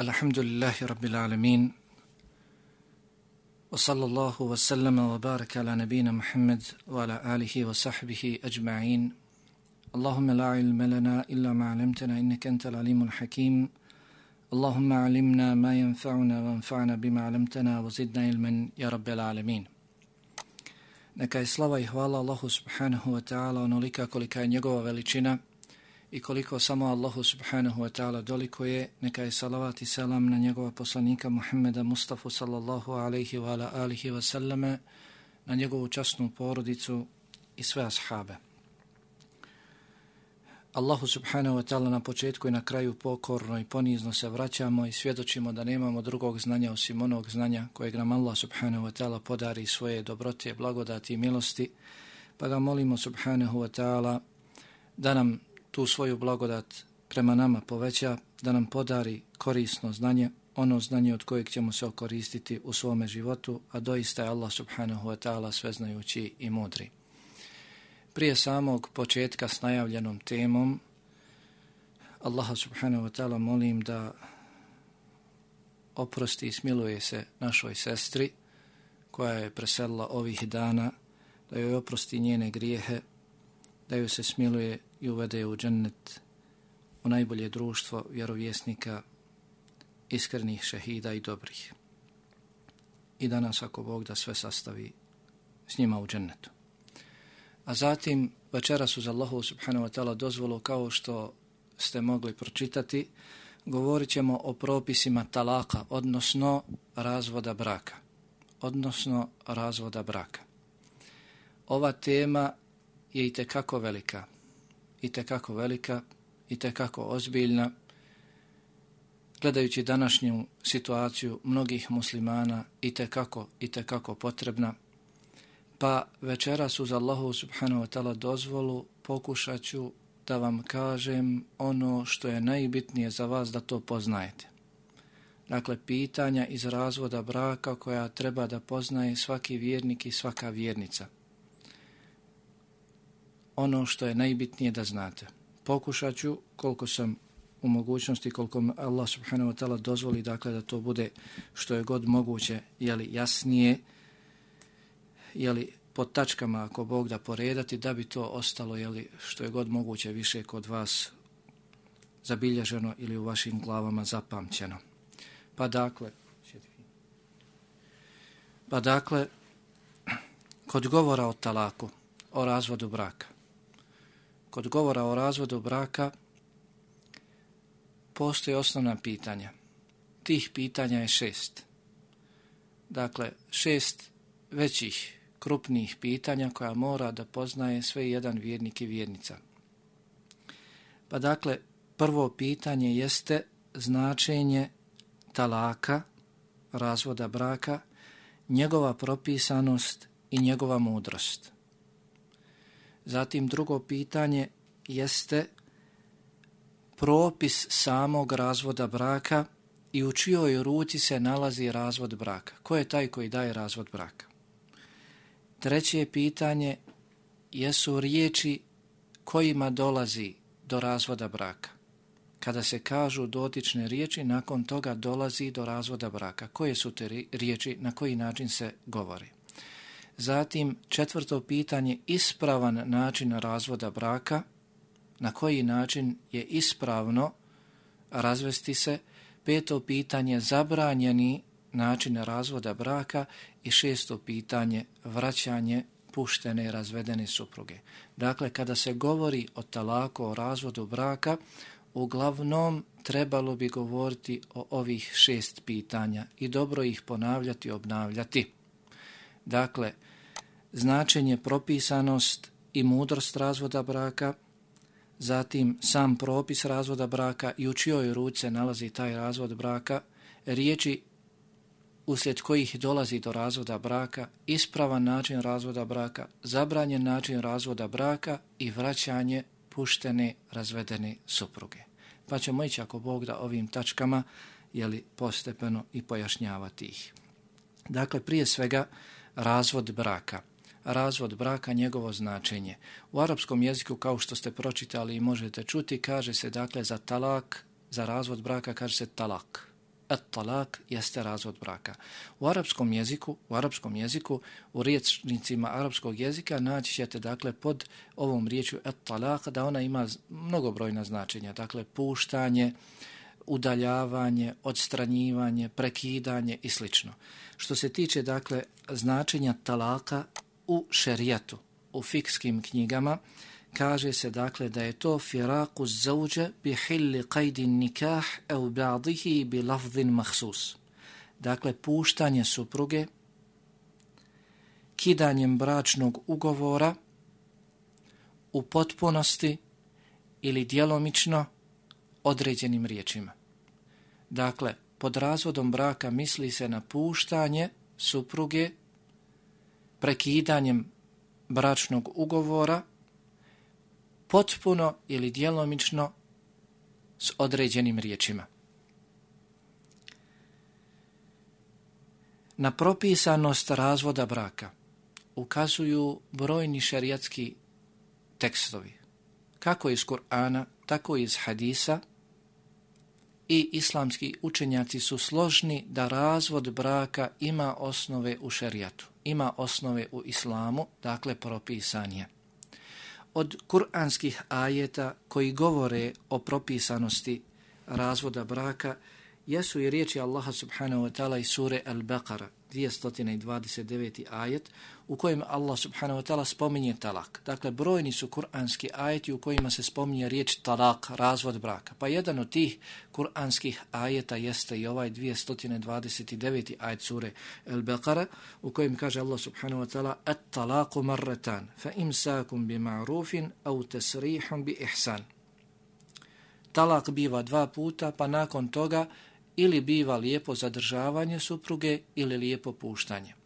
الحمد لله رب العالمين وصلى الله وسلم وبارك على نبينا محمد وعلى آله وصحبه أجمعين اللهم لا علم لنا إلا ما علمتنا إنك أنت العليم الحكيم اللهم علمنا ما ينفعنا وانفعنا بما علمتنا وزدنا علما يا رب العالمين Neka je slava i hvala Allahu subhanahu wa ta'ala onolika kolika je njegova veličina i koliko samo Allahu subhanahu wa ta'ala doliko je, neka je salavat i salam na njegova poslanika Muhammeda Mustafa sallallahu alaihi wa ala alihi wa sallame, na njegovu časnu porodicu i sve ashabe. Allahu subhanahu wa ta'ala na početku i na kraju pokorno i ponizno se vraćamo i svjedočimo da nemamo drugog znanja osim onog znanja kojeg nam Allah subhanahu wa ta'ala podari svoje dobrote, blagodati i milosti, pa ga molimo subhanahu wa ta'ala da nam tu svoju blagodat prema nama poveća, da nam podari korisno znanje, ono znanje od kojeg ćemo se okoristiti u svome životu, a doista je Allah subhanahu wa ta'ala sveznajući i mudri. Prije samog početka s najavljenom temom, Allaha subhanahu wa ta'ala molim da oprosti i smiluje se našoj sestri koja je preselila ovih dana, da joj oprosti njene grijehe, da joj se smiluje i uvede u džennet u najbolje društvo vjerovjesnika, iskrenih šehida i dobrih. I danas, ako Bog da sve sastavi s njima u džennetu. A zatim, večera su za Allahu subhanahu wa ta'ala dozvolu kao što ste mogli pročitati, govorit ćemo o propisima talaka, odnosno razvoda braka. Odnosno razvoda braka. Ova tema je i tekako velika i kako velika i kako ozbiljna. Gledajući današnju situaciju mnogih muslimana i kako i kako potrebna, pa večeras uz Allahu subhanahu wa ta'ala dozvolu pokušat ću da vam kažem ono što je najbitnije za vas da to poznajete. Dakle, pitanja iz razvoda braka koja treba da poznaje svaki vjernik i svaka vjernica – ono što je najbitnije da znate. Pokušat ću koliko sam u mogućnosti, koliko Allah subhanahu wa ta'ala dozvoli, dakle da to bude što je god moguće, jeli jasnije, jeli pod tačkama ako Bog da poredati, da bi to ostalo jeli, što je god moguće više kod vas zabilježeno ili u vašim glavama zapamćeno. Pa dakle, pa dakle, kod govora o talaku, o razvodu braka, kod govora o razvodu braka postoje osnovna pitanja. Tih pitanja je šest. Dakle, šest većih, krupnih pitanja koja mora da poznaje sve jedan vjernik i vjernica. Pa dakle, prvo pitanje jeste značenje talaka, razvoda braka, njegova propisanost i njegova mudrost. Zatim drugo pitanje jeste propis samog razvoda braka i u čijoj ruci se nalazi razvod braka. Ko je taj koji daje razvod braka? Treće pitanje jesu riječi kojima dolazi do razvoda braka. Kada se kažu dotične riječi, nakon toga dolazi do razvoda braka. Koje su te riječi, na koji način se govori? Zatim četvrto pitanje, ispravan način razvoda braka, na koji način je ispravno razvesti se. Peto pitanje, zabranjeni način razvoda braka i šesto pitanje, vraćanje puštene razvedene supruge. Dakle, kada se govori o talaku, o razvodu braka, uglavnom trebalo bi govoriti o ovih šest pitanja i dobro ih ponavljati i obnavljati. Dakle, značenje propisanost i mudrost razvoda braka, zatim sam propis razvoda braka i u čijoj ruce nalazi taj razvod braka, riječi uslijed kojih dolazi do razvoda braka, ispravan način razvoda braka, zabranjen način razvoda braka i vraćanje puštene razvedene supruge. Pa ćemo ići ako Bog da ovim tačkama jeli, postepeno i pojašnjavati ih. Dakle, prije svega razvod braka razvod braka, njegovo značenje. U arapskom jeziku, kao što ste pročitali i možete čuti, kaže se dakle za talak, za razvod braka kaže se talak. at talak jeste razvod braka. U arapskom jeziku, u arapskom jeziku, u riječnicima arapskog jezika naći ćete dakle pod ovom riječju at talak da ona ima mnogobrojna značenja, dakle puštanje, udaljavanje, odstranjivanje, prekidanje i slično. Što se tiče dakle značenja talaka u šerijatu, u fikskim knjigama, kaže se dakle da je to firaku zauđe bi hilli qajdin nikah au ba'dihi bi lafzin mahsus. Dakle, puštanje supruge, kidanjem bračnog ugovora u potpunosti ili djelomično određenim riječima. Dakle, pod razvodom braka misli se na puštanje supruge prekidanjem bračnog ugovora potpuno ili djelomično s određenim riječima. Na propisanost razvoda braka ukazuju brojni šerijatski tekstovi, kako iz Kur'ana, tako iz hadisa, i islamski učenjaci su složni da razvod braka ima osnove u šerijatu, ima osnove u islamu, dakle propisan je od kuranskih ajeta koji govore o propisanosti razvoda braka jesu i riječi Allaha subhanahu wa ta'ala iz sure Al-Baqara 229. ajet u kojem Allah subhanahu wa ta'ala spominje talak. Dakle, brojni su kuranski ajeti u kojima se spominje riječ talak, razvod braka. Pa jedan od tih kuranskih ajeta jeste i ovaj 229. ajet sure Al-Baqara u kojem kaže Allah subhanahu wa ta'ala at talaku marratan fa imsakum bi ma'rufin au tasrihun bi ihsan. Talak biva dva puta, pa nakon toga ili biva lijepo zadržavanje supruge ili lijepo puštanje.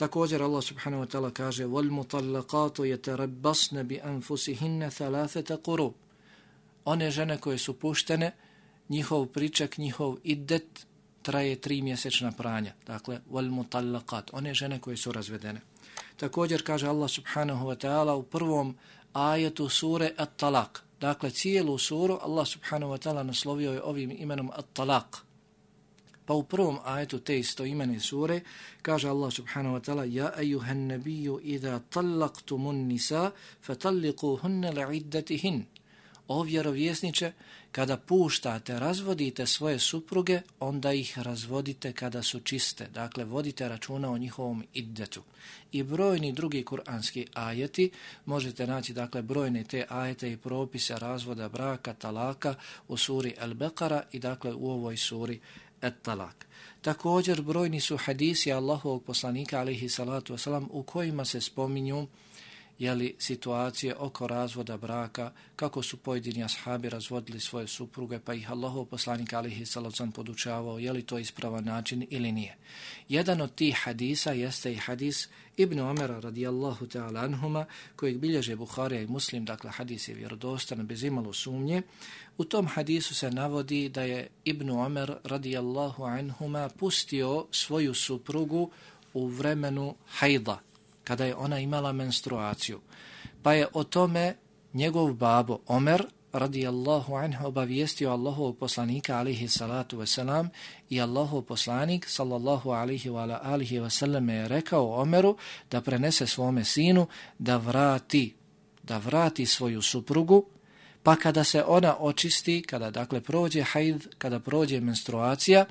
Također Allah subhanahu wa ta'ala kaže وَالْمُطَلَّقَاتُ يَتَرَبَّصْنَ بِأَنفُسِهِنَّ ثَلَاثَةَ قُرُوب One žene koje su puštene, njihov pričak, njihov idet traje tri mjesečna pranja. Dakle, وَالْمُطَلَّقَاتُ One žene koje su razvedene. Također kaže Allah subhanahu wa ta'ala u prvom ajetu sure At-Talaq. Dakle, cijelu suru Allah subhanahu wa ta'ala naslovio je ovim imenom At-Talaq. Pa u prvom ajetu te isto imene sure kaže Allah subhanahu wa ta'ala Ja ejuhan nabiju idha tallaqtumun nisa fatalliquhunna la'iddatihin. O vjerovjesniče, kada puštate, razvodite svoje supruge, onda ih razvodite kada su čiste. Dakle, vodite računa o njihovom iddetu. I brojni drugi kuranski ajeti, možete naći dakle brojne te ajete i propise razvoda braka, talaka u suri El-Bekara i dakle u ovoj suri Et-Talak. Također brojni su hadisi Allahovog poslanika alihi salatu wasalam u kojima se spominju jeli, situacije oko razvoda braka, kako su pojedini ashabi razvodili svoje supruge, pa ih Allahov poslanik alihi salacom podučavao, je li to ispravan način ili nije. Jedan od tih hadisa jeste i hadis Ibn Omera radijallahu ta'ala anhuma, kojeg bilježe Buharija i Muslim, dakle hadis je vjerodostan, bez imalo sumnje. U tom hadisu se navodi da je Ibn Omer radijallahu anhuma pustio svoju suprugu u vremenu hajda, kada je ona imala menstruaciju. Pa je o tome njegov babo Omer radijallahu anhu obavijestio Allahovog poslanika alihi salatu wasalam i Allahov poslanik sallallahu alihi wa alihi wasalam je rekao Omeru da prenese svome sinu da vrati da vrati svoju suprugu pa kada se ona očisti, kada dakle prođe hajd, kada prođe menstruacija,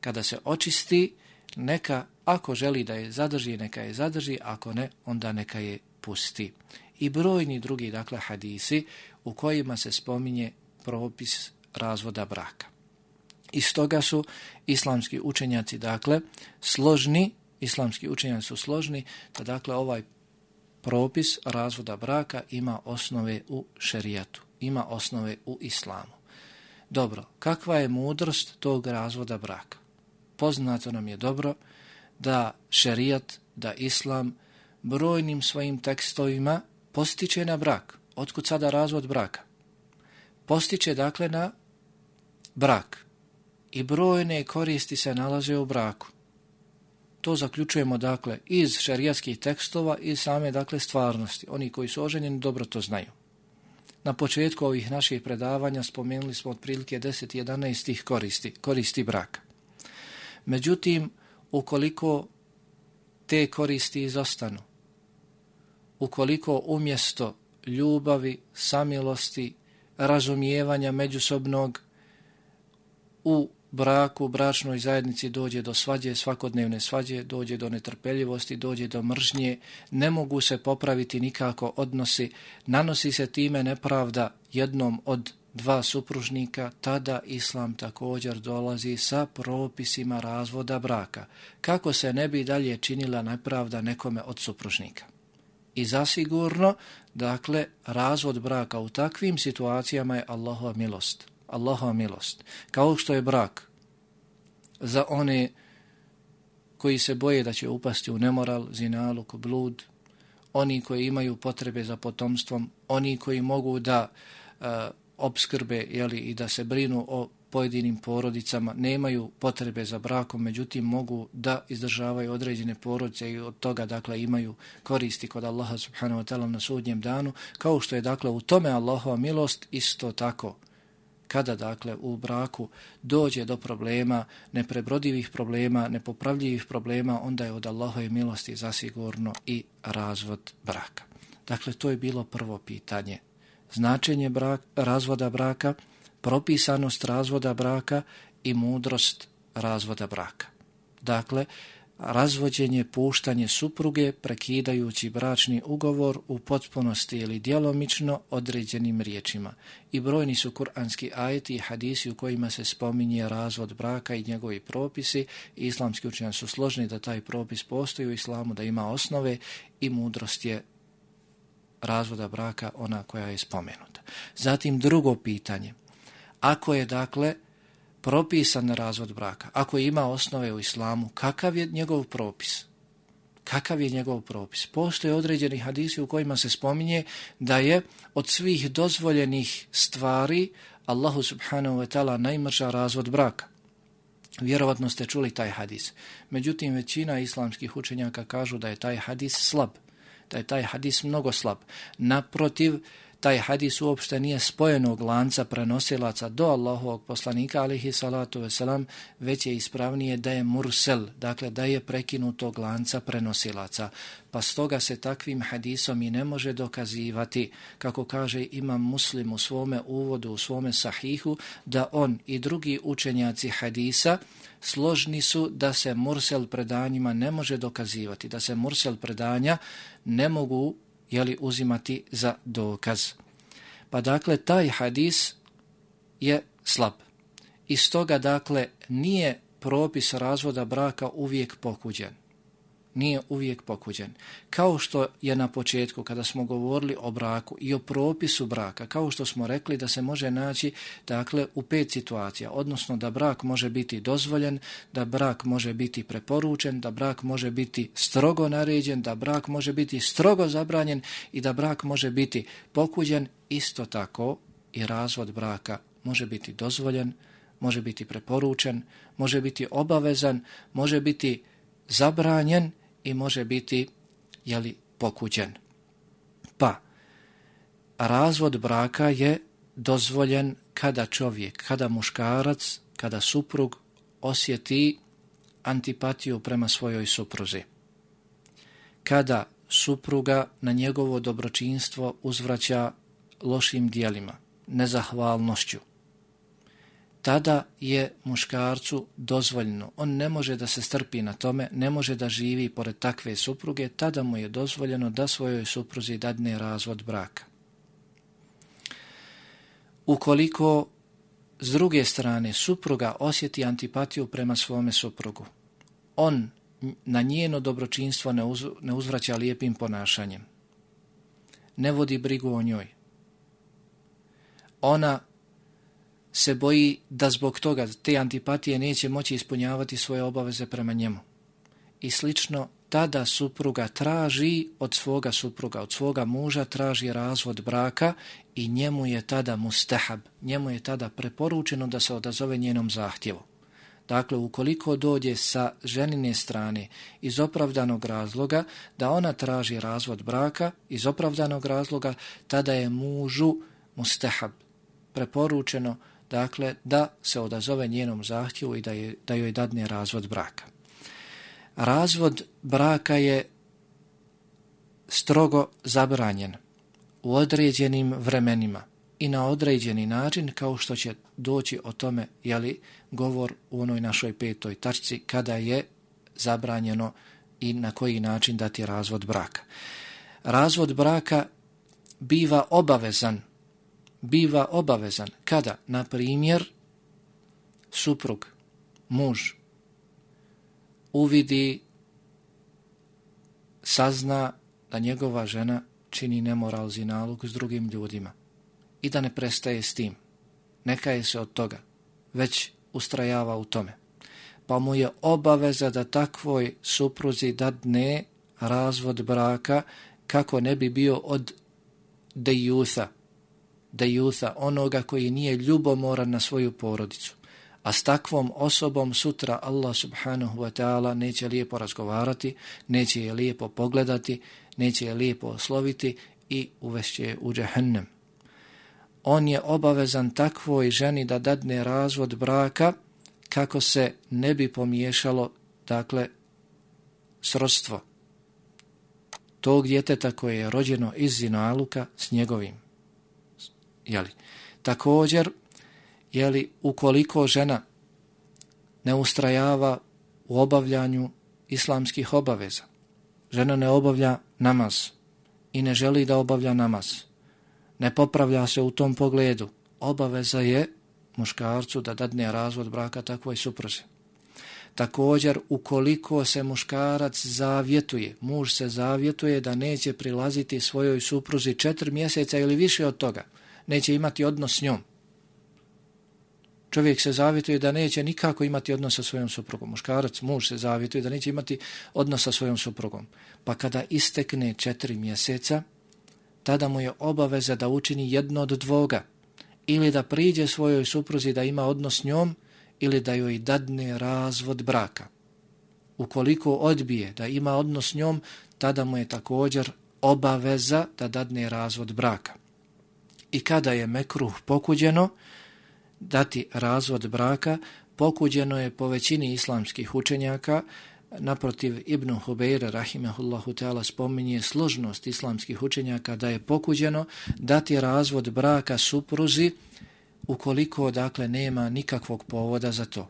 kada se očisti, neka Ako želi da je zadrži, neka je zadrži, ako ne, onda neka je pusti. I brojni drugi, dakle, hadisi u kojima se spominje propis razvoda braka. Iz toga su islamski učenjaci, dakle, složni, islamski učenjaci su složni, da, dakle, ovaj propis razvoda braka ima osnove u šerijatu, ima osnove u islamu. Dobro, kakva je mudrost tog razvoda braka? Poznato nam je dobro, da šerijat, da islam brojnim svojim tekstovima postiče na brak. Otkud sada razvod braka? Postiče dakle na brak. I brojne koristi se nalaze u braku. To zaključujemo dakle iz šerijatskih tekstova i same dakle stvarnosti. Oni koji su oženjeni dobro to znaju. Na početku ovih naših predavanja spomenuli smo otprilike 10-11 koristi, koristi braka. Međutim, ukoliko te koristi izostanu, ukoliko umjesto ljubavi, samilosti, razumijevanja međusobnog u braku, bračnoj zajednici dođe do svađe, svakodnevne svađe, dođe do netrpeljivosti, dođe do mržnje, ne mogu se popraviti nikako odnosi, nanosi se time nepravda jednom od dva supružnika, tada islam također dolazi sa propisima razvoda braka. Kako se ne bi dalje činila nepravda nekome od supružnika? I zasigurno, dakle, razvod braka u takvim situacijama je Allahova milost. Allahova milost. Kao što je brak za one koji se boje da će upasti u nemoral, zinaluk, blud, oni koji imaju potrebe za potomstvom, oni koji mogu da uh, obskrbe jeli, i da se brinu o pojedinim porodicama, nemaju potrebe za brakom, međutim mogu da izdržavaju određene porodice i od toga dakle imaju koristi kod Allaha subhanahu wa ta'ala na sudnjem danu, kao što je dakle u tome Allahova milost isto tako kada dakle u braku dođe do problema, neprebrodivih problema, nepopravljivih problema, onda je od Allahove milosti zasigurno i razvod braka. Dakle, to je bilo prvo pitanje. Značenje brak, razvoda braka, propisanost razvoda braka i mudrost razvoda braka. Dakle, razvođenje, puštanje supruge, prekidajući bračni ugovor u potpunosti ili djelomično određenim riječima. I brojni su kuranski ajeti i hadisi u kojima se spominje razvod braka i njegovi propisi. Islamski učenjaci su složni da taj propis postoji u islamu, da ima osnove i mudrost je razvoda braka ona koja je spomenuta. Zatim drugo pitanje. Ako je dakle propisan razvod braka, ako ima osnove u islamu, kakav je njegov propis? Kakav je njegov propis? Postoje određeni hadisi u kojima se spominje da je od svih dozvoljenih stvari Allahu subhanahu wa ta'ala najmrža razvod braka. Vjerovatno ste čuli taj hadis. Međutim, većina islamskih učenjaka kažu da je taj hadis slab, da je taj hadis mnogo slab. Naprotiv, taj hadis uopšte nije spojenog lanca prenosilaca do Allahovog poslanika, alihi salatu veselam, već je ispravnije da je mursel, dakle da je prekinutog lanca prenosilaca. Pa stoga se takvim hadisom i ne može dokazivati, kako kaže imam muslim u svome uvodu, u svome sahihu, da on i drugi učenjaci hadisa složni su da se mursel predanjima ne može dokazivati, da se mursel predanja ne mogu jeli, uzimati za dokaz. Pa dakle, taj hadis je slab. Iz toga, dakle, nije propis razvoda braka uvijek pokuđen nije uvijek pokuđen. Kao što je na početku, kada smo govorili o braku i o propisu braka, kao što smo rekli da se može naći dakle, u pet situacija, odnosno da brak može biti dozvoljen, da brak može biti preporučen, da brak može biti strogo naređen, da brak može biti strogo zabranjen i da brak može biti pokuđen, isto tako i razvod braka može biti dozvoljen, može biti preporučen, može biti obavezan, može biti zabranjen i može biti jeli, pokuđen. Pa, razvod braka je dozvoljen kada čovjek, kada muškarac, kada suprug osjeti antipatiju prema svojoj supruzi. Kada supruga na njegovo dobročinstvo uzvraća lošim dijelima, nezahvalnošću, tada je muškarcu dozvoljeno. On ne može da se strpi na tome, ne može da živi pored takve supruge, tada mu je dozvoljeno da svojoj supruzi dadne razvod braka. Ukoliko s druge strane supruga osjeti antipatiju prema svome suprugu, on na njeno dobročinstvo ne, uz, ne uzvraća lijepim ponašanjem, ne vodi brigu o njoj, ona se boji da zbog toga te antipatije neće moći ispunjavati svoje obaveze prema njemu. I slično, tada supruga traži od svoga supruga, od svoga muža traži razvod braka i njemu je tada mustahab, njemu je tada preporučeno da se odazove njenom zahtjevu. Dakle, ukoliko dođe sa ženine strane iz opravdanog razloga da ona traži razvod braka iz opravdanog razloga, tada je mužu mustahab, preporučeno, dakle, da se odazove njenom zahtjevu i da, je, da joj dadne razvod braka. Razvod braka je strogo zabranjen u određenim vremenima i na određeni način kao što će doći o tome jeli, govor u onoj našoj petoj tačci kada je zabranjeno i na koji način dati razvod braka. Razvod braka biva obavezan biva obavezan kada, na primjer, suprug, muž, uvidi, sazna da njegova žena čini nemoral zinalog s drugim ljudima i da ne prestaje s tim. Neka je se od toga, već ustrajava u tome. Pa mu je obaveza da takvoj supruzi dadne razvod braka kako ne bi bio od dejutha, dejutha, onoga koji nije ljubomoran na svoju porodicu. A s takvom osobom sutra Allah subhanahu wa ta'ala neće lijepo razgovarati, neće je lijepo pogledati, neće je lijepo osloviti i uvešće je u džahennem. On je obavezan takvoj ženi da dadne razvod braka kako se ne bi pomiješalo, dakle, srodstvo tog djeteta koje je rođeno iz zinaluka s njegovim. Jeli? Također, jeli, ukoliko žena ne ustrajava u obavljanju islamskih obaveza, žena ne obavlja namaz i ne želi da obavlja namaz, ne popravlja se u tom pogledu, obaveza je muškarcu da dadne razvod braka takvoj supruzi. Također, ukoliko se muškarac zavjetuje, muž se zavjetuje da neće prilaziti svojoj supruzi četiri mjeseca ili više od toga, neće imati odnos s njom. Čovjek se zavjetuje da neće nikako imati odnos sa svojom suprugom. Muškarac, muž se zavjetuje da neće imati odnos sa svojom suprugom. Pa kada istekne četiri mjeseca, tada mu je obaveza da učini jedno od dvoga. Ili da priđe svojoj supruzi da ima odnos s njom, ili da joj dadne razvod braka. Ukoliko odbije da ima odnos s njom, tada mu je također obaveza da dadne razvod braka. I kada je mekruh pokuđeno, dati razvod braka, pokuđeno je po većini islamskih učenjaka, naprotiv Ibn Hubeira, rahimahullahu ta'ala, spominje složnost islamskih učenjaka da je pokuđeno dati razvod braka supruzi ukoliko, dakle, nema nikakvog povoda za to.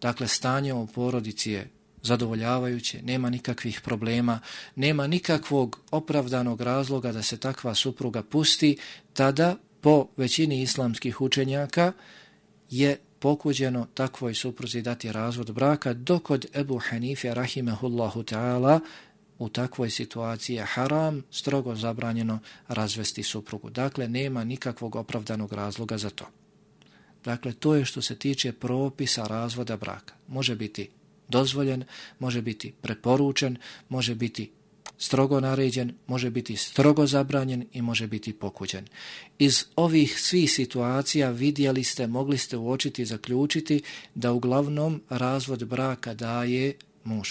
Dakle, stanje u porodici je zadovoljavajuće, nema nikakvih problema, nema nikakvog opravdanog razloga da se takva supruga pusti, tada po većini islamskih učenjaka je pokuđeno takvoj supruzi dati razvod braka, dok od Ebu Hanife, rahimehullahu ta'ala, u takvoj situaciji je haram, strogo zabranjeno razvesti suprugu. Dakle, nema nikakvog opravdanog razloga za to. Dakle, to je što se tiče propisa razvoda braka. Može biti dozvoljen, može biti preporučen, može biti strogo naređen, može biti strogo zabranjen i može biti pokuđen. Iz ovih svih situacija vidjeli ste, mogli ste uočiti i zaključiti da uglavnom razvod braka daje muž.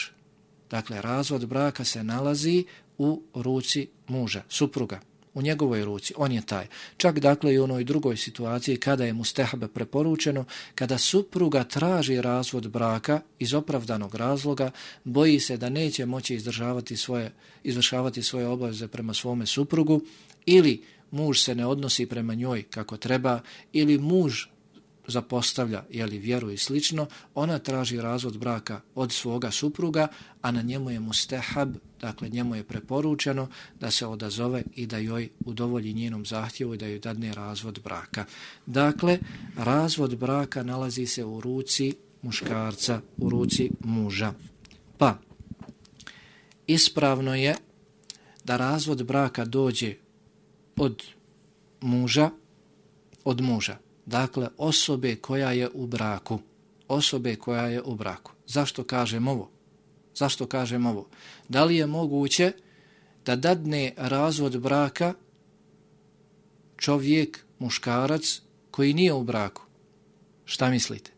Dakle, razvod braka se nalazi u ruci muža, supruga, u njegovoj ruci, on je taj. Čak dakle i u onoj drugoj situaciji kada je mu stehbe preporučeno, kada supruga traži razvod braka iz opravdanog razloga, boji se da neće moći izdržavati svoje, izvršavati svoje obaveze prema svome suprugu, ili muž se ne odnosi prema njoj kako treba, ili muž zapostavlja jeli, vjeru i slično, ona traži razvod braka od svoga supruga, a na njemu je mustehab, dakle njemu je preporučeno da se odazove i da joj udovolji njenom zahtjevu i da joj dadne razvod braka. Dakle, razvod braka nalazi se u ruci muškarca, u ruci muža. Pa, ispravno je da razvod braka dođe od muža, od muža. Dakle, osobe koja je u braku. Osobe koja je u braku. Zašto kažem ovo? Zašto kažem ovo? Da li je moguće da dadne razvod braka čovjek, muškarac, koji nije u braku? Šta mislite?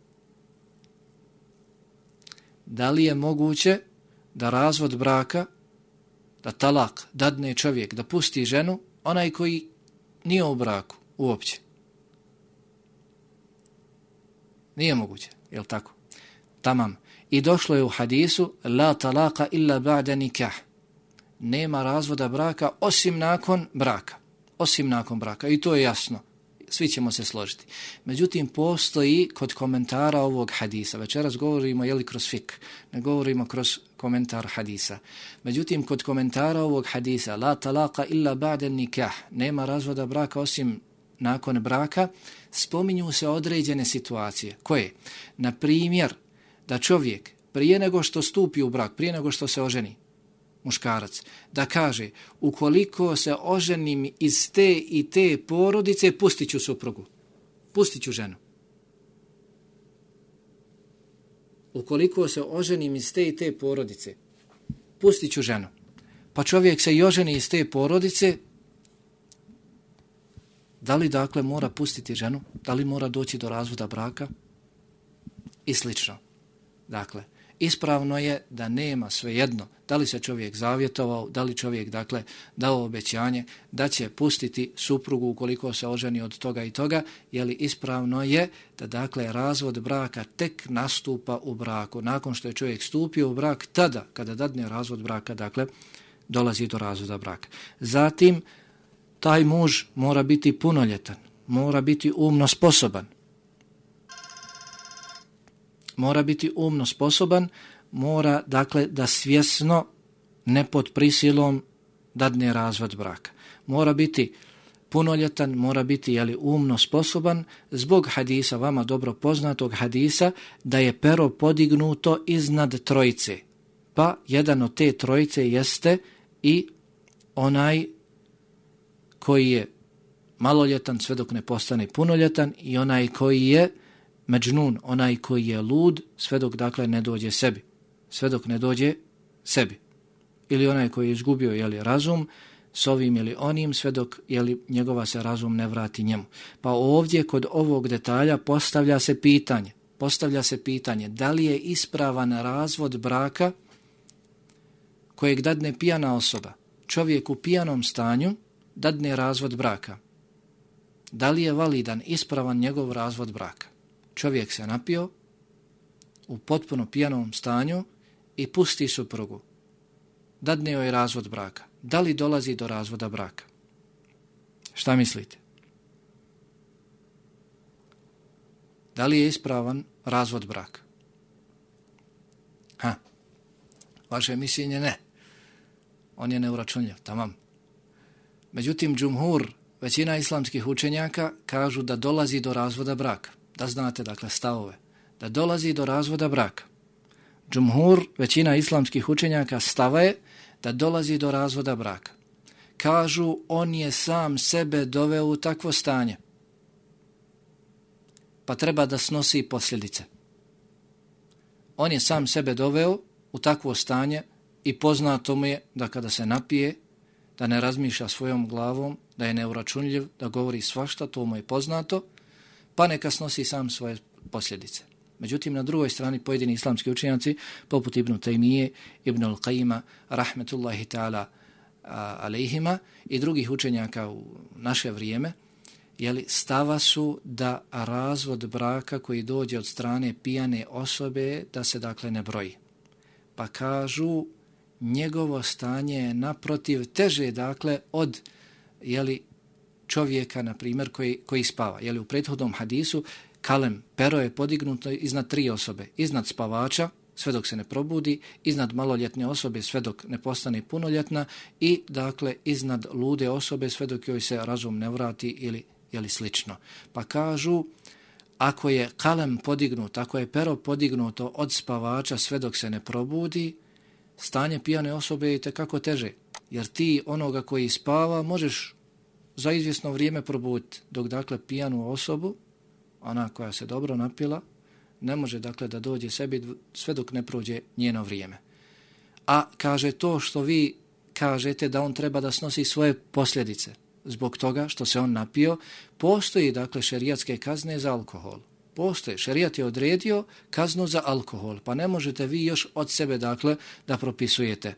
Da li je moguće da razvod braka, da talak dadne čovjek, da pusti ženu, onaj koji nije u braku uopće. Nije moguće, je li tako? Tamam. I došlo je u hadisu la talaka illa ba'da nikah. Nema razvoda braka osim nakon braka. Osim nakon braka. I to je jasno. Svi ćemo se složiti. Međutim, postoji kod komentara ovog hadisa. Večeras govorimo jeli kroz fik. Ne govorimo kroz komentar hadisa. Međutim, kod komentara ovog hadisa la talaka illa ba'da nikah. Nema razvoda braka osim nakon braka. Spominju se određene situacije. Koje? Na primjer, da čovjek prije nego što stupi u brak, prije nego što se oženi, muškarac, da kaže, ukoliko se oženim iz te i te porodice, pustit ću suprugu, pustit ću ženu. Ukoliko se oženim iz te i te porodice, pustit ću ženu. Pa čovjek se i oženi iz te porodice, da li dakle mora pustiti ženu? Da li mora doći do razvoda braka? I slično. Dakle, ispravno je da nema svejedno da li se čovjek zavjetovao, da li čovjek dakle dao obećanje da će pustiti suprugu ukoliko se oženi od toga i toga, je li ispravno je da dakle razvod braka tek nastupa u braku. Nakon što je čovjek stupio u brak, tada kada dadne razvod braka, dakle dolazi do razvoda braka. Zatim, taj muž mora biti punoljetan, mora biti umno sposoban, mora biti umno sposoban, mora dakle da svjesno ne pod prisilom dadne razvod braka. Mora biti punoljetan, mora biti jeli, umno sposoban zbog hadisa, vama dobro poznatog hadisa, da je pero podignuto iznad trojice. Pa jedan od te trojice jeste i onaj koji je maloljetan sve dok ne postane punoljetan i onaj koji je međnun, onaj koji je lud, sve dok dakle ne dođe sebi. Sve dok ne dođe sebi. Ili onaj koji je izgubio jeli, razum, s ovim ili onim, sve dok jeli, njegova se razum ne vrati njemu. Pa ovdje kod ovog detalja postavlja se pitanje, postavlja se pitanje da li je ispravan razvod braka kojeg dadne pijana osoba, čovjek u pijanom stanju dadne razvod braka. Da li je validan, ispravan njegov razvod braka? čovjek se napio u potpuno pijanom stanju i pusti suprugu. Dadne joj razvod braka. Da li dolazi do razvoda braka? Šta mislite? Da li je ispravan razvod braka? Ha, vaše mišljenje ne. On je neuračunljiv, tamam. Međutim, džumhur, većina islamskih učenjaka, kažu da dolazi do razvoda braka da znate, dakle, stavove, da dolazi do razvoda braka. Džumhur, većina islamskih učenjaka, stava je da dolazi do razvoda braka. Kažu, on je sam sebe doveo u takvo stanje, pa treba da snosi posljedice. On je sam sebe doveo u takvo stanje i poznato mu je da kada se napije, da ne razmišlja svojom glavom, da je neuračunljiv, da govori svašta, to mu je poznato, pa neka snosi sam svoje posljedice. Međutim, na drugoj strani pojedini islamski učenjaci, poput Ibn Taymije, Ibnu Al-Qaima, rahmetullahi ta'ala alejhima i drugih učenjaka u naše vrijeme, jeli, stava su da razvod braka koji dođe od strane pijane osobe, da se dakle ne broji. Pa kažu, njegovo stanje je naprotiv teže, dakle, od jeli, čovjeka, na primjer, koji, koji spava. Jeli u prethodnom hadisu kalem, pero je podignuto iznad tri osobe. Iznad spavača, sve dok se ne probudi, iznad maloljetne osobe, sve dok ne postane punoljetna i, dakle, iznad lude osobe, sve dok joj se razum ne vrati ili, ili slično. Pa kažu, ako je kalem podignut, ako je pero podignuto od spavača sve dok se ne probudi, stanje pijane osobe je kako teže. Jer ti onoga koji spava možeš za izvjesno vrijeme probuditi, dok dakle pijanu osobu, ona koja se dobro napila, ne može dakle da dođe sebi sve dok ne prođe njeno vrijeme. A kaže to što vi kažete da on treba da snosi svoje posljedice zbog toga što se on napio, postoji dakle šerijatske kazne za alkohol. Postoje, šerijat je odredio kaznu za alkohol, pa ne možete vi još od sebe dakle da propisujete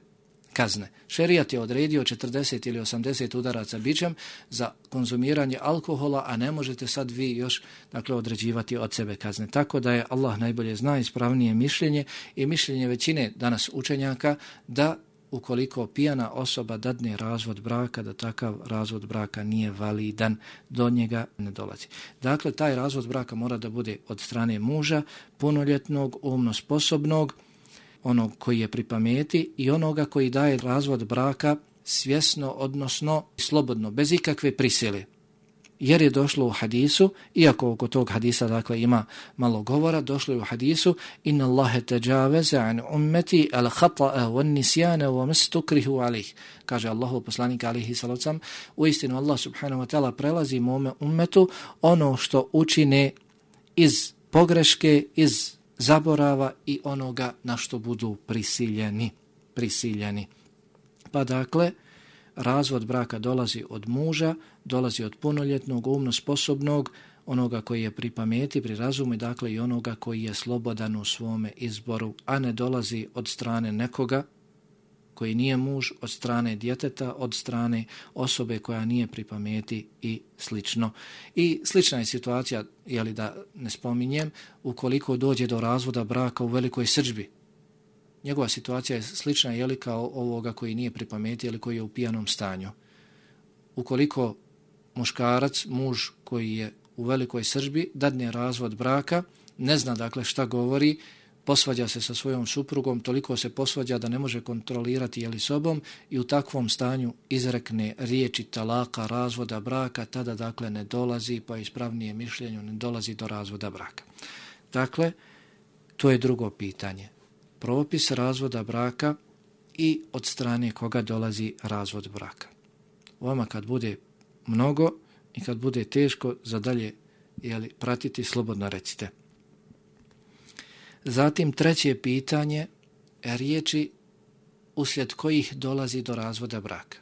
kazne. Šerijat je odredio 40 ili 80 udaraca bićem za konzumiranje alkohola, a ne možete sad vi još dakle određivati od sebe kazne. Tako da je Allah najbolje zna ispravnije mišljenje i mišljenje većine danas učenjaka da ukoliko pijana osoba dadne razvod braka, da takav razvod braka nije validan, do njega ne dolazi. Dakle, taj razvod braka mora da bude od strane muža, punoljetnog, umno sposobnog, onog koji je pri pameti i onoga koji daje razvod braka svjesno, odnosno slobodno, bez ikakve prisile jer je došlo u hadisu, iako oko tog hadisa dakle ima malo govora, došlo je u hadisu inna Allahe teđaveze an ummeti al khata'a wa nisjane wa mistukrihu alih. Kaže Allahu poslanik alihi salocam, u istinu Allah subhanahu wa ta'ala prelazi mome ummetu ono što učine iz pogreške, iz zaborava i onoga na što budu prisiljeni. prisiljeni. Pa dakle, razvod braka dolazi od muža, dolazi od punoljetnog, umno sposobnog, onoga koji je pri pameti, pri razumu i dakle i onoga koji je slobodan u svome izboru, a ne dolazi od strane nekoga koji nije muž, od strane djeteta, od strane osobe koja nije pri pameti i slično. I slična je situacija, jeli da ne spominjem, ukoliko dođe do razvoda braka u velikoj srđbi, njegova situacija je slična je li kao ovoga koji nije pri pameti ili koji je u pijanom stanju. Ukoliko muškarac, muž koji je u velikoj sržbi, dadne razvod braka, ne zna dakle šta govori, posvađa se sa svojom suprugom, toliko se posvađa da ne može kontrolirati jeli sobom i u takvom stanju izrekne riječi talaka, razvoda braka, tada dakle ne dolazi, pa ispravnije mišljenju, ne dolazi do razvoda braka. Dakle, to je drugo pitanje propis razvoda braka i od strane koga dolazi razvod braka. Vama kad bude mnogo i kad bude teško za dalje jeli, pratiti, slobodno recite. Zatim treće pitanje, riječi uslijed kojih dolazi do razvoda braka.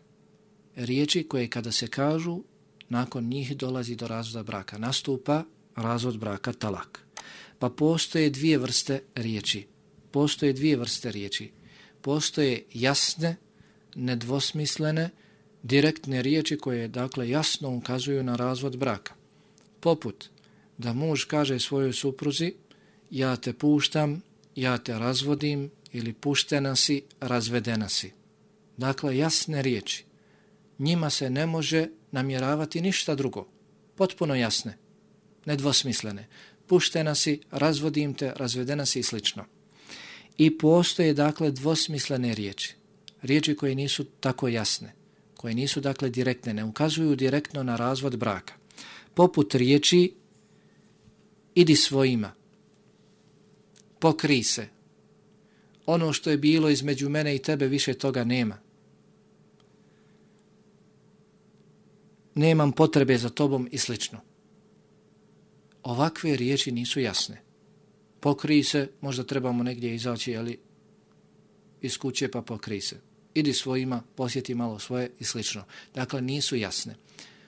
Riječi koje kada se kažu, nakon njih dolazi do razvoda braka. Nastupa razvod braka talak. Pa postoje dvije vrste riječi postoje dvije vrste riječi. Postoje jasne, nedvosmislene, direktne riječi koje dakle jasno ukazuju na razvod braka. Poput da muž kaže svojoj supruzi ja te puštam, ja te razvodim ili puštena si, razvedena si. Dakle, jasne riječi. Njima se ne može namjeravati ništa drugo. Potpuno jasne, nedvosmislene. Puštena si, razvodim te, razvedena si i slično. I postoje dakle dvosmislene riječi. Riječi koje nisu tako jasne, koje nisu dakle direktne, ne ukazuju direktno na razvod braka. Poput riječi idi svojima, pokri se, ono što je bilo između mene i tebe više toga nema. Nemam potrebe za tobom i slično. Ovakve riječi nisu jasne pokri se, možda trebamo negdje izaći, ali iz kuće pa pokri se. Idi svojima, posjeti malo svoje i slično. Dakle, nisu jasne.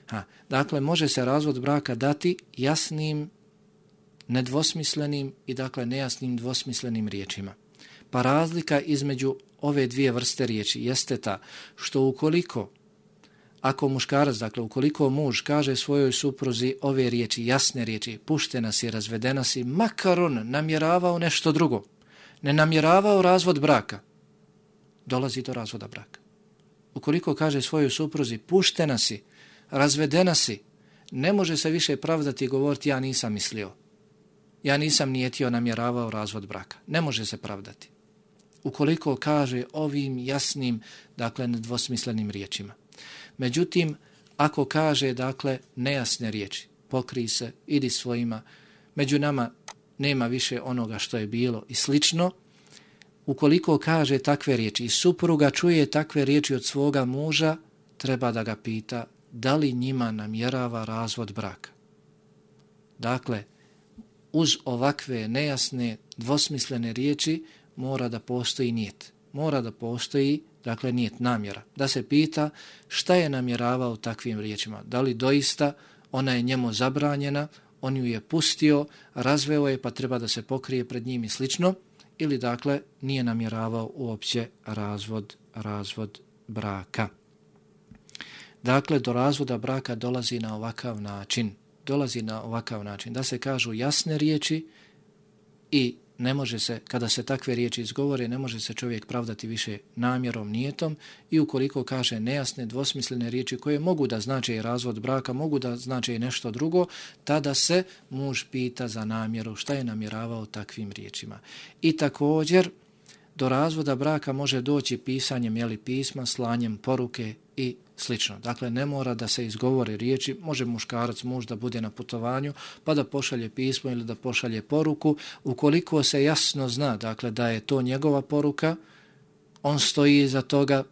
Ha. Dakle, može se razvod braka dati jasnim, nedvosmislenim i dakle nejasnim dvosmislenim riječima. Pa razlika između ove dvije vrste riječi jeste ta što ukoliko ako muškarac, dakle, ukoliko muž kaže svojoj supruzi ove riječi, jasne riječi, puštena si, razvedena si, makar on namjeravao nešto drugo, ne namjeravao razvod braka, dolazi do razvoda braka. Ukoliko kaže svojoj supruzi, puštena si, razvedena si, ne može se više pravdati i govoriti, ja nisam mislio, ja nisam nijetio namjeravao razvod braka. Ne može se pravdati. Ukoliko kaže ovim jasnim, dakle, dvosmislenim riječima. Međutim, ako kaže, dakle, nejasne riječi, pokri se, idi svojima, među nama nema više onoga što je bilo i slično, ukoliko kaže takve riječi i supruga čuje takve riječi od svoga muža, treba da ga pita da li njima namjerava razvod braka. Dakle, uz ovakve nejasne, dvosmislene riječi mora da postoji nijet. Mora da postoji dakle nijet namjera, da se pita šta je namjeravao takvim riječima, da li doista ona je njemu zabranjena, on ju je pustio, razveo je pa treba da se pokrije pred njim i slično, ili dakle nije namjeravao uopće razvod, razvod braka. Dakle, do razvoda braka dolazi na ovakav način. Dolazi na ovakav način. Da se kažu jasne riječi i ne može se, kada se takve riječi izgovore, ne može se čovjek pravdati više namjerom, nijetom i ukoliko kaže nejasne, dvosmislene riječi koje mogu da znače i razvod braka, mogu da znače i nešto drugo, tada se muž pita za namjeru šta je namjeravao takvim riječima. I također, do razvoda braka može doći pisanjem jeli, pisma, slanjem poruke i slično. Dakle, ne mora da se izgovore riječi, može muškarac, možda bude na putovanju, pa da pošalje pismo ili da pošalje poruku. Ukoliko se jasno zna, dakle, da je to njegova poruka, on stoji iza toga,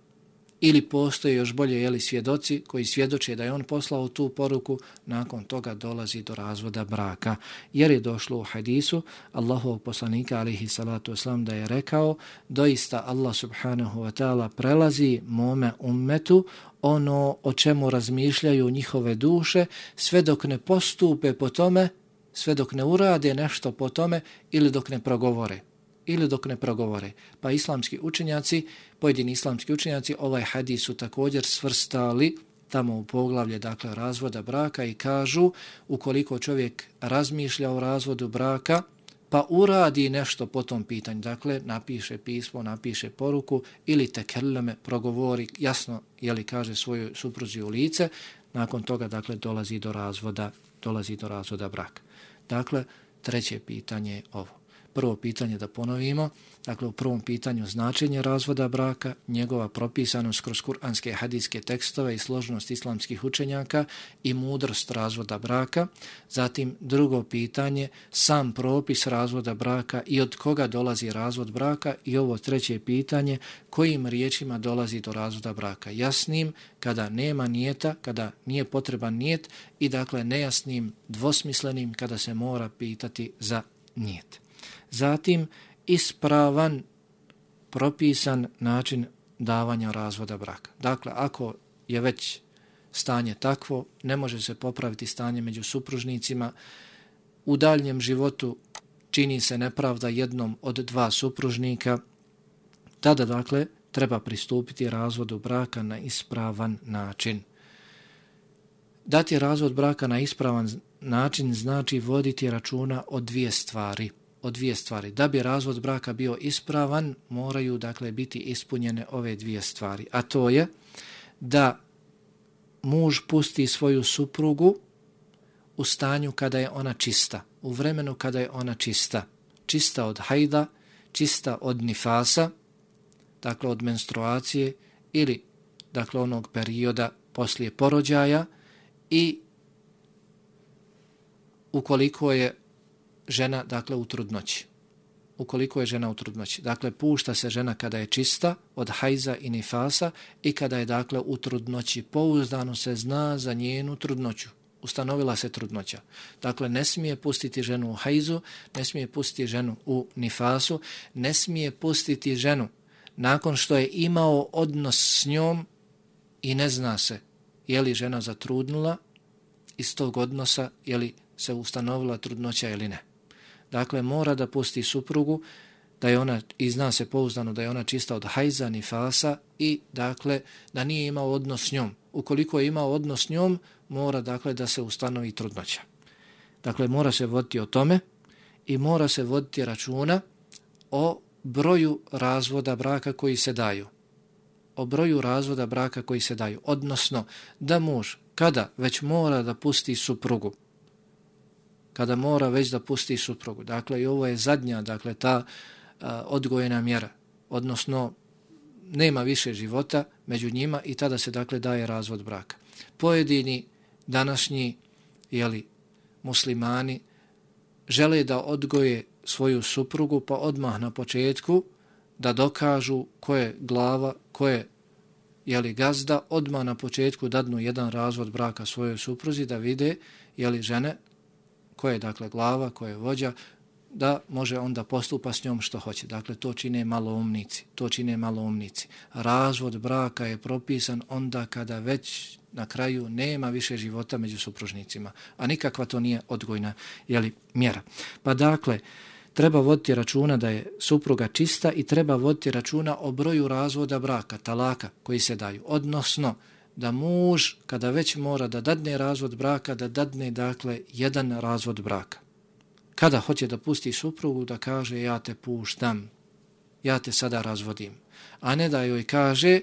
ili postoje još bolje jeli svjedoci koji svjedoče da je on poslao tu poruku, nakon toga dolazi do razvoda braka. Jer je došlo u hadisu Allahovog poslanika alihi salatu wasalam da je rekao doista Allah subhanahu wa ta'ala prelazi mome ummetu ono o čemu razmišljaju njihove duše sve dok ne postupe po tome, sve dok ne urade nešto po tome ili dok ne progovore ili dok ne progovore. Pa islamski učenjaci, pojedini islamski učenjaci, ovaj hadis su također svrstali tamo u poglavlje, dakle, razvoda braka i kažu, ukoliko čovjek razmišlja o razvodu braka, pa uradi nešto po tom pitanju, dakle, napiše pismo, napiše poruku ili te kerleme progovori, jasno, jeli kaže svoju supruzi u lice, nakon toga, dakle, dolazi do razvoda, dolazi do razvoda braka. Dakle, treće pitanje je ovo prvo pitanje da ponovimo. Dakle, u prvom pitanju značenje razvoda braka, njegova propisanost kroz kuranske hadijske tekstove i složnost islamskih učenjaka i mudrost razvoda braka. Zatim, drugo pitanje, sam propis razvoda braka i od koga dolazi razvod braka. I ovo treće pitanje, kojim riječima dolazi do razvoda braka. Jasnim, kada nema nijeta, kada nije potreban nijet i dakle nejasnim, dvosmislenim, kada se mora pitati za nijet. Zatim, ispravan, propisan način davanja razvoda braka. Dakle, ako je već stanje takvo, ne može se popraviti stanje među supružnicima, u daljem životu čini se nepravda jednom od dva supružnika, tada, dakle, treba pristupiti razvodu braka na ispravan način. Dati razvod braka na ispravan način znači voditi računa o dvije stvari – o dvije stvari. Da bi razvod braka bio ispravan, moraju dakle biti ispunjene ove dvije stvari. A to je da muž pusti svoju suprugu u stanju kada je ona čista, u vremenu kada je ona čista. Čista od hajda, čista od nifasa, dakle od menstruacije ili dakle onog perioda poslije porođaja i ukoliko je žena dakle u trudnoći. Ukoliko je žena u trudnoći. Dakle, pušta se žena kada je čista od hajza i nifasa i kada je dakle u trudnoći. Pouzdano se zna za njenu trudnoću. Ustanovila se trudnoća. Dakle, ne smije pustiti ženu u hajzu, ne smije pustiti ženu u nifasu, ne smije pustiti ženu nakon što je imao odnos s njom i ne zna se je li žena zatrudnula iz tog odnosa, je li se ustanovila trudnoća ili ne. Dakle, mora da pusti suprugu, da je ona, i zna se pouzdano da je ona čista od hajza ni fasa i, dakle, da nije imao odnos s njom. Ukoliko je imao odnos s njom, mora, dakle, da se ustanovi trudnoća. Dakle, mora se voditi o tome i mora se voditi računa o broju razvoda braka koji se daju. O broju razvoda braka koji se daju. Odnosno, da muž, kada već mora da pusti suprugu, kada mora već da pusti suprugu. Dakle, i ovo je zadnja, dakle, ta a, odgojena mjera. Odnosno, nema više života među njima i tada se, dakle, daje razvod braka. Pojedini današnji, jeli, muslimani žele da odgoje svoju suprugu, pa odmah na početku da dokažu ko je glava, ko je jeli, gazda, odmah na početku dadnu jedan razvod braka svojoj supruzi da vide jeli, žene ko je dakle glava, ko je vođa, da može onda postupa s njom što hoće. Dakle, to čine maloumnici. To čine maloumnici. Razvod braka je propisan onda kada već na kraju nema više života među supružnicima. A nikakva to nije odgojna jeli, mjera. Pa dakle, treba voditi računa da je supruga čista i treba voditi računa o broju razvoda braka, talaka koji se daju. Odnosno, da muž, kada već mora da dadne razvod braka, da dadne, dakle, jedan razvod braka. Kada hoće da pusti suprugu, da kaže ja te puštam, ja te sada razvodim. A ne da joj kaže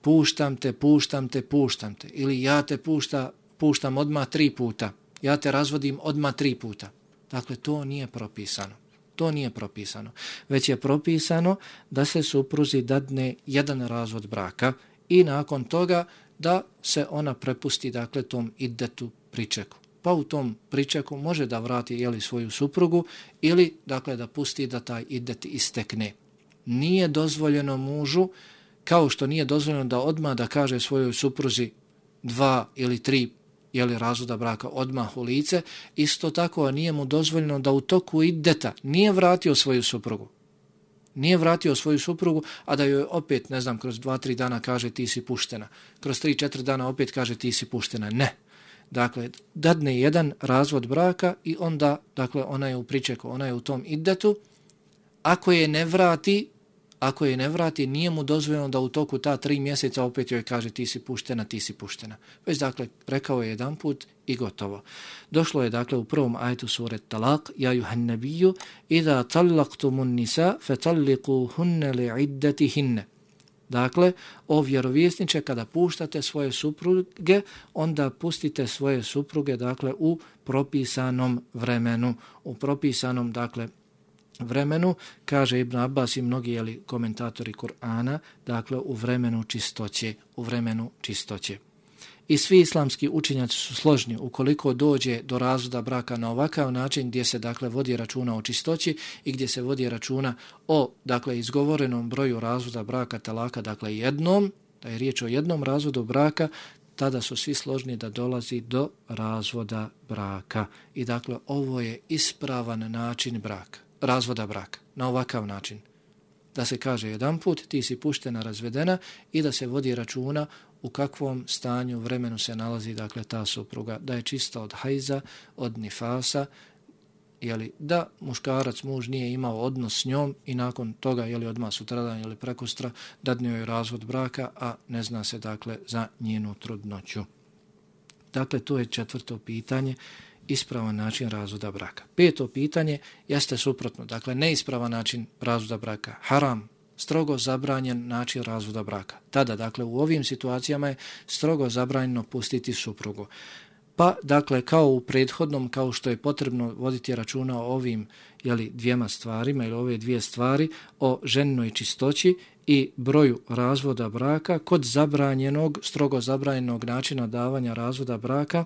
puštam te, puštam te, puštam te. Ili ja te pušta, puštam odma tri puta, ja te razvodim odma tri puta. Dakle, to nije propisano. To nije propisano. Već je propisano da se supruzi dadne jedan razvod braka i nakon toga da se ona prepusti dakle tom idetu pričeku. Pa u tom pričeku može da vrati jeli svoju suprugu ili dakle da pusti da taj idet istekne. Nije dozvoljeno mužu kao što nije dozvoljeno da odma da kaže svojoj supruzi dva ili tri jeli razvoda braka odmah u lice, isto tako nije mu dozvoljeno da u toku ideta nije vratio svoju suprugu nije vratio svoju suprugu, a da joj opet, ne znam, kroz dva, tri dana kaže ti si puštena. Kroz tri, četiri dana opet kaže ti si puštena. Ne. Dakle, dadne jedan razvod braka i onda, dakle, ona je u pričeku, ona je u tom idetu. Ako je ne vrati, ako je ne vrati, nije mu dozvoljeno da u toku ta tri mjeseca opet joj kaže ti si puštena, ti si puštena. Već dakle, rekao je jedan put i gotovo. Došlo je dakle u prvom ajtu sure talak, ja juhan nabiju, idha talaktumun nisa, fe taliku hunne li iddeti hinne. Dakle, o vjerovjesniče, kada puštate svoje supruge, onda pustite svoje supruge, dakle, u propisanom vremenu, u propisanom, dakle, vremenu, kaže Ibn Abbas i mnogi jeli, komentatori Kur'ana, dakle u vremenu čistoće, u vremenu čistoće. I svi islamski učinjaci su složni ukoliko dođe do razvoda braka na ovakav način gdje se dakle vodi računa o čistoći i gdje se vodi računa o dakle izgovorenom broju razvoda braka talaka, dakle jednom, da je riječ o jednom razvodu braka, tada su svi složni da dolazi do razvoda braka. I dakle ovo je ispravan način braka razvoda braka na ovakav način. Da se kaže jedan put ti si puštena, razvedena i da se vodi računa u kakvom stanju vremenu se nalazi dakle ta supruga, da je čista od hajza, od nifasa, jeli, da muškarac, muž nije imao odnos s njom i nakon toga, jeli odmah sutradan ili prekustra, dadnio je razvod braka, a ne zna se dakle za njenu trudnoću. Dakle, to je četvrto pitanje ispravan način razvoda braka. Peto pitanje jeste suprotno, dakle neispravan način razvoda braka, haram, strogo zabranjen način razvoda braka. Tada, dakle, u ovim situacijama je strogo zabranjeno pustiti suprugu. Pa, dakle, kao u prethodnom, kao što je potrebno voditi računa o ovim jeli, dvijema stvarima ili ove dvije stvari, o ženinoj čistoći i broju razvoda braka, kod zabranjenog, strogo zabranjenog načina davanja razvoda braka,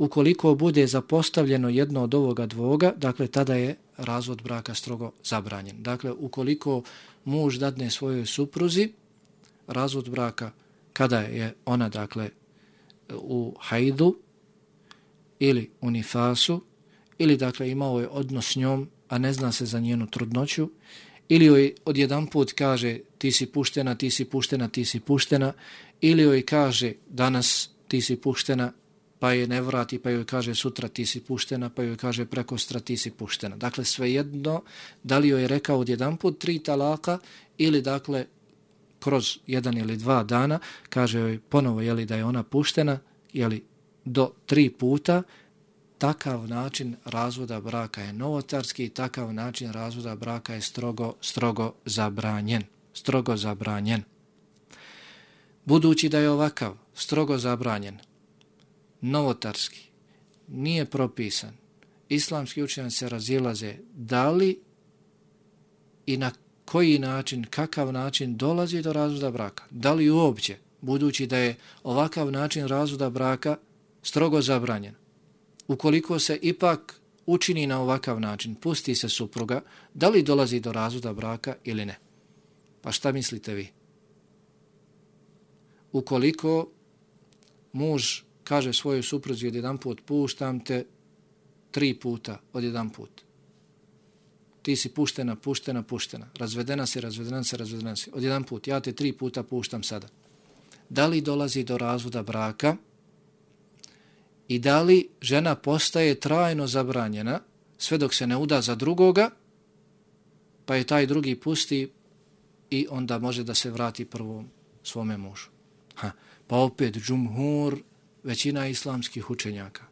ukoliko bude zapostavljeno jedno od ovoga dvoga, dakle, tada je razvod braka strogo zabranjen. Dakle, ukoliko muž dadne svojoj supruzi, razvod braka, kada je ona, dakle, u hajdu ili u nifasu, ili, dakle, imao je odnos s njom, a ne zna se za njenu trudnoću, ili joj odjedan put kaže ti si puštena, ti si puštena, ti si puštena, ili joj kaže danas ti si puštena, pa je ne vrati, pa joj kaže sutra ti si puštena, pa joj kaže preko stra ti si puštena. Dakle, svejedno, da li joj je rekao od jedan put tri talaka ili, dakle, kroz jedan ili dva dana, kaže joj ponovo, jeli, da je ona puštena, jeli, do tri puta, takav način razvoda braka je novotarski, takav način razvoda braka je strogo, strogo zabranjen. Strogo zabranjen. Budući da je ovakav, strogo zabranjen, novotarski, nije propisan, islamski učenjaci se razilaze da li i na koji način, kakav način dolazi do razvoda braka. Da li uopće, budući da je ovakav način razvoda braka strogo zabranjen. Ukoliko se ipak učini na ovakav način, pusti se supruga, da li dolazi do razvoda braka ili ne? Pa šta mislite vi? Ukoliko muž kaže svojoj supruzi od jedan put, puštam te tri puta od jedan put. Ti si puštena, puštena, puštena. Razvedena si, razvedena si, razvedena si. Od jedan put, ja te tri puta puštam sada. Da li dolazi do razvoda braka i da li žena postaje trajno zabranjena sve dok se ne uda za drugoga pa je taj drugi pusti i onda može da se vrati prvom svome mužu. Ha. Pa opet džumhur, većina islamskih učenjaka.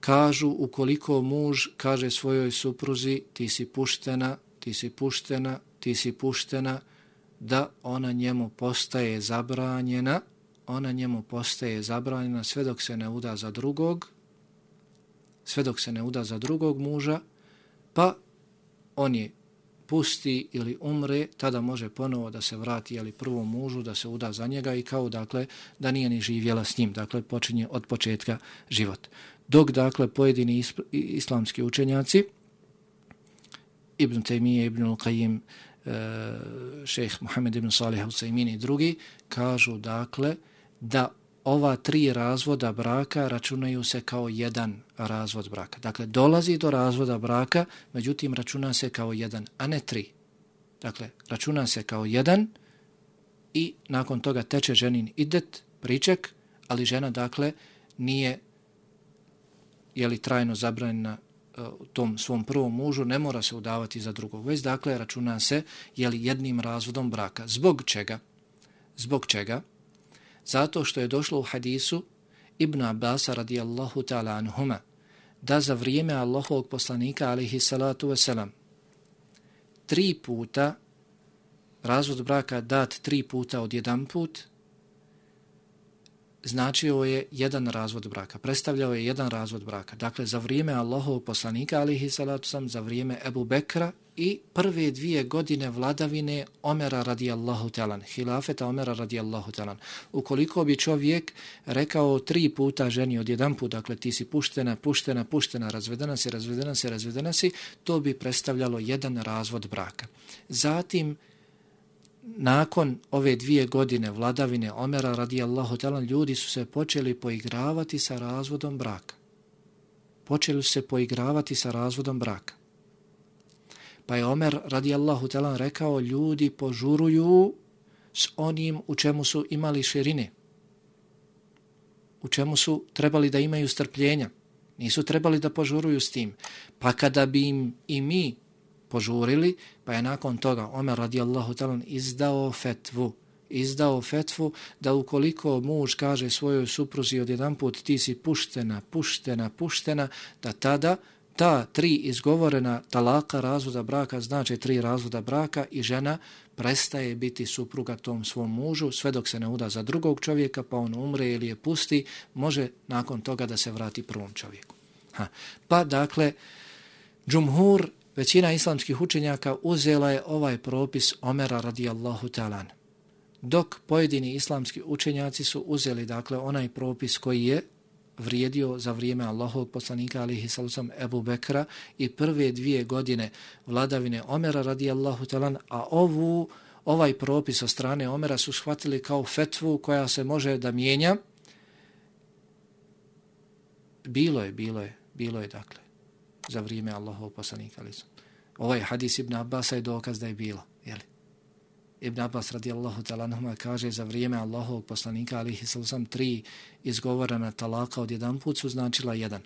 Kažu ukoliko muž kaže svojoj supruzi ti si puštena, ti si puštena, ti si puštena, da ona njemu postaje zabranjena, ona njemu postaje zabranjena sve dok se ne uda za drugog, sve dok se ne uda za drugog muža, pa on je pusti ili umre, tada može ponovo da se vrati jeli, prvom mužu, da se uda za njega i kao dakle da nije ni živjela s njim, dakle počinje od početka život. Dok dakle pojedini islamski učenjaci, Ibn Taymiye, Ibn Al-Qayyim, e, šejh Muhammed ibn Salih Husaymin i drugi, kažu dakle da ova tri razvoda braka računaju se kao jedan razvod braka. Dakle, dolazi do razvoda braka, međutim, računa se kao jedan, a ne tri. Dakle, računa se kao jedan i nakon toga teče ženin idet, priček, ali žena, dakle, nije je li trajno zabranjena uh, tom svom prvom mužu, ne mora se udavati za drugog. Već, dakle, računa se je li jednim razvodom braka. Zbog čega? Zbog čega? Zato što je došlo u hadisu Ibn Abbas radijallahu ta'ala anhuma da za vrijeme Allahovog poslanika alihi salatu wasalam tri puta razvod braka dat tri puta od jedan put značio je jedan razvod braka, predstavljao je jedan razvod braka. Dakle, za vrijeme Allahovog poslanika, alihi salatu sam, za vrijeme Ebu Bekra i prve dvije godine vladavine Omera radijallahu talan, hilafeta Omera radijallahu talan. Ukoliko bi čovjek rekao tri puta ženi od jedan put, dakle ti si puštena, puštena, puštena, razvedena si, razvedena si, razvedena si, to bi predstavljalo jedan razvod braka. Zatim, nakon ove dvije godine vladavine Omera radijallahu talan, ljudi su se počeli poigravati sa razvodom braka. Počeli su se poigravati sa razvodom braka. Pa je Omer radijallahu talan rekao, ljudi požuruju s onim u čemu su imali širine. U čemu su trebali da imaju strpljenja. Nisu trebali da požuruju s tim. Pa kada bi im i mi požurili, pa je nakon toga Omer radijallahu talan izdao fetvu, izdao fetvu da ukoliko muž kaže svojoj supruzi od jedan put ti si puštena, puštena, puštena, da tada ta tri izgovorena talaka razvoda braka znači tri razvoda braka i žena prestaje biti supruga tom svom mužu sve dok se ne uda za drugog čovjeka pa on umre ili je pusti, može nakon toga da se vrati prvom čovjeku. Ha. Pa dakle, džumhur većina islamskih učenjaka uzela je ovaj propis Omera radijallahu talan. Dok pojedini islamski učenjaci su uzeli dakle onaj propis koji je vrijedio za vrijeme Allahovog poslanika alihi salusam Ebu Bekra i prve dvije godine vladavine Omera radijallahu talan, a ovu, ovaj propis od strane Omera su shvatili kao fetvu koja se može da mijenja. Bilo je, bilo je, bilo je dakle za vrijeme Allahovog poslanika. Ali ovaj hadis Ibn Abbas je dokaz da je bilo. Ibn Abbas radijallahu talanhuma kaže za vrijeme Allahovog poslanika alihi sallam tri izgovorena talaka od jedan put su značila jedan.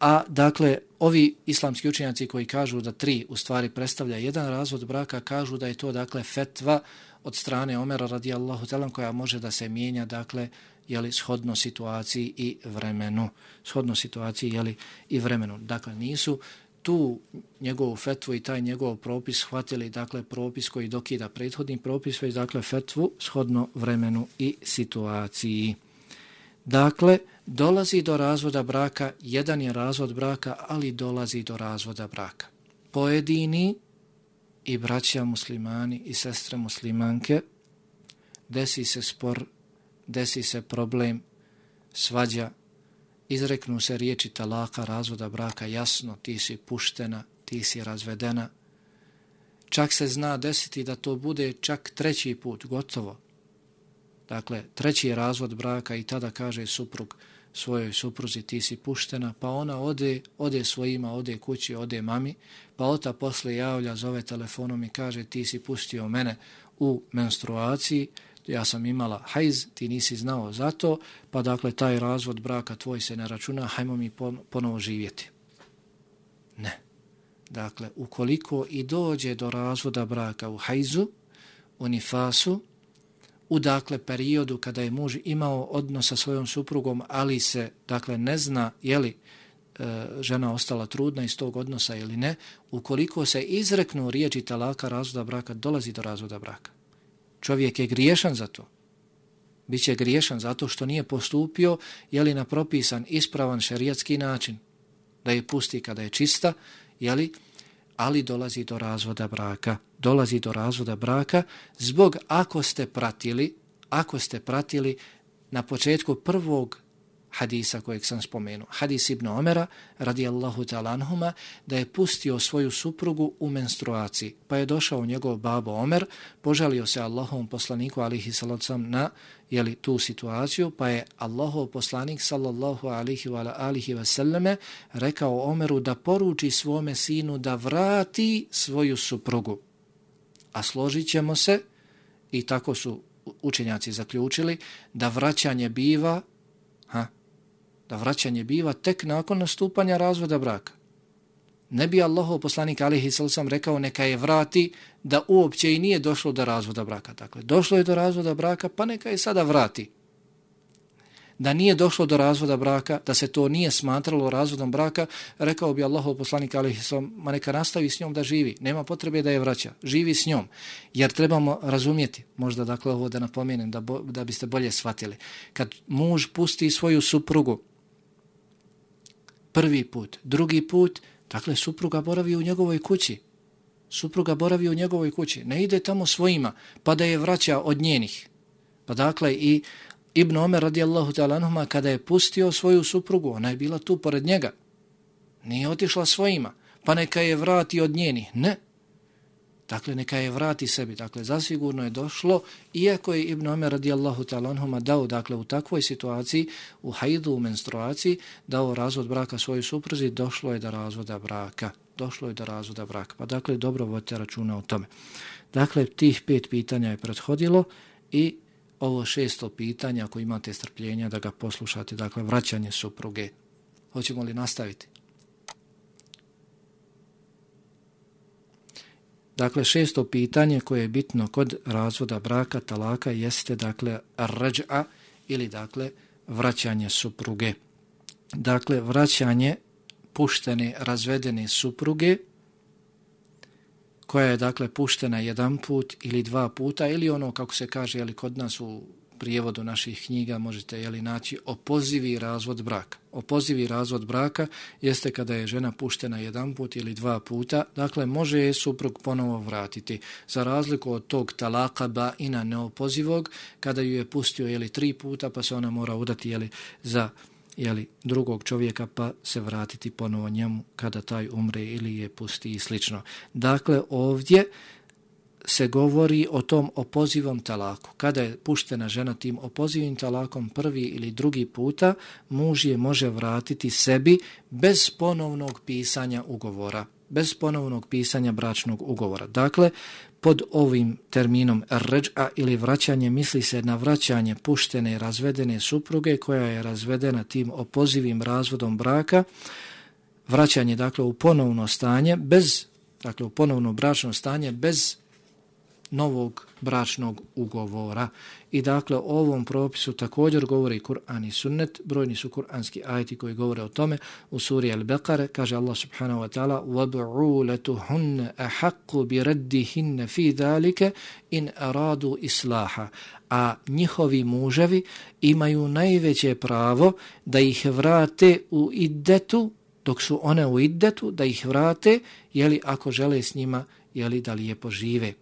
A dakle, ovi islamski učenjaci koji kažu da tri u stvari predstavlja jedan razvod braka, kažu da je to dakle fetva od strane Omera radijallahu talan koja može da se mijenja dakle jeli, shodno situaciji i vremenu. Shodno situaciji jeli, i vremenu. Dakle, nisu tu njegovu fetvu i taj njegov propis shvatili, dakle, propis koji dokida prethodni propis, već, dakle, fetvu shodno vremenu i situaciji. Dakle, dolazi do razvoda braka, jedan je razvod braka, ali dolazi do razvoda braka. Pojedini i braća muslimani i sestre muslimanke desi se spor desi se problem svađa, izreknu se riječi talaka, razvoda braka, jasno, ti si puštena, ti si razvedena. Čak se zna desiti da to bude čak treći put, gotovo. Dakle, treći razvod braka i tada kaže suprug svojoj supruzi ti si puštena, pa ona ode, ode svojima, ode kući, ode mami, pa ota posle javlja, zove telefonom i kaže ti si pustio mene u menstruaciji, ja sam imala hajz, ti nisi znao za to, pa dakle taj razvod braka tvoj se ne računa, hajmo mi ponovo živjeti. Ne. Dakle, ukoliko i dođe do razvoda braka u hajzu, u nifasu, u dakle periodu kada je muž imao odnos sa svojom suprugom, ali se dakle ne zna je li e, žena ostala trudna iz tog odnosa ili ne, ukoliko se izreknu riječi talaka razvoda braka, dolazi do razvoda braka. Čovjek je griješan za to. Biće griješan zato što nije postupio je li na propisan ispravan šerijatski način da je pusti kada je čista, je li ali dolazi do razvoda braka. Dolazi do razvoda braka zbog ako ste pratili, ako ste pratili na početku prvog hadisa kojeg sam spomenuo. Hadis Ibn Omera, radijallahu ta'ala anhuma, da je pustio svoju suprugu u menstruaciji. Pa je došao njegov babo Omer, požalio se Allahovom poslaniku, alihi salacom, na jeli, tu situaciju, pa je Allahov poslanik, sallallahu alihi wa alihi wasallame, rekao Omeru da poruči svome sinu da vrati svoju suprugu. A složit se, i tako su učenjaci zaključili, da vraćanje biva, ha, da vraćanje biva tek nakon nastupanja razvoda braka. Ne bi Allahov poslanik alihi sallam rekao neka je vrati da uopće i nije došlo do razvoda braka. Dakle, došlo je do razvoda braka, pa neka je sada vrati. Da nije došlo do razvoda braka, da se to nije smatralo razvodom braka, rekao bi Allahov poslanik alihi sallam, ma neka nastavi s njom da živi. Nema potrebe da je vraća. Živi s njom. Jer trebamo razumjeti, možda dakle ovo da napomenem, da, bo, da biste bolje shvatili. Kad muž pusti svoju suprugu, prvi put, drugi put, dakle supruga boravi u njegovoj kući. Supruga boravi u njegovoj kući. Ne ide tamo svojima, pa da je vraća od njenih. Pa dakle i Ibn Omer radijallahu ta'ala kada je pustio svoju suprugu, ona je bila tu pored njega. Nije otišla svojima, pa neka je vrati od njenih. Ne, Dakle, neka je vrati sebi. Dakle, zasigurno je došlo, iako je Ibn Omer radijallahu talanhuma dao, dakle, u takvoj situaciji, u hajdu, u menstruaciji, dao razvod braka svojoj supruzi, došlo je do razvoda braka. Došlo je do razvoda braka. Pa, dakle, dobro vodite računa o tome. Dakle, tih pet pitanja je prethodilo i ovo šesto pitanje, ako imate strpljenja da ga poslušate, dakle, vraćanje supruge. Hoćemo li nastaviti? Dakle, šesto pitanje koje je bitno kod razvoda braka, talaka, jeste, dakle, rađa ili, dakle, vraćanje supruge. Dakle, vraćanje puštene, razvedene supruge, koja je, dakle, puštena jedan put ili dva puta, ili ono, kako se kaže, ali kod nas u prijevodu naših knjiga možete jeli, naći opozivi razvod braka. Opozivi razvod braka jeste kada je žena puštena jedan put ili dva puta, dakle može je suprug ponovo vratiti. Za razliku od tog talaka ba ina neopozivog, kada ju je pustio jeli, tri puta pa se ona mora udati jeli, za jeli, drugog čovjeka pa se vratiti ponovo njemu kada taj umre ili je pusti i slično. Dakle, ovdje se govori o tom opozivom talaku. Kada je puštena žena tim opozivim talakom prvi ili drugi puta, muž je može vratiti sebi bez ponovnog pisanja ugovora. Bez ponovnog pisanja bračnog ugovora. Dakle, pod ovim terminom ređa ili vraćanje misli se na vraćanje puštene i razvedene supruge koja je razvedena tim opozivim razvodom braka, vraćanje dakle u ponovno stanje bez dakle u ponovno bračno stanje bez novog bračnog ugovora. I dakle, o ovom propisu također govori Kur'an i sunnet, brojni su kur'anski ajti koji govore o tome. U suri Al-Baqare kaže Allah subhanahu wa ta'ala وَبْعُولَتُهُنَّ أَحَقُّ بِرَدِّهِنَّ فِي ذَلِكَ إِنْ أَرَادُوا إِسْلَاحًا A njihovi muževi imaju najveće pravo da ih vrate u iddetu, dok su one u iddetu, da ih vrate, jeli ako žele s njima, jeli da lijepo žive.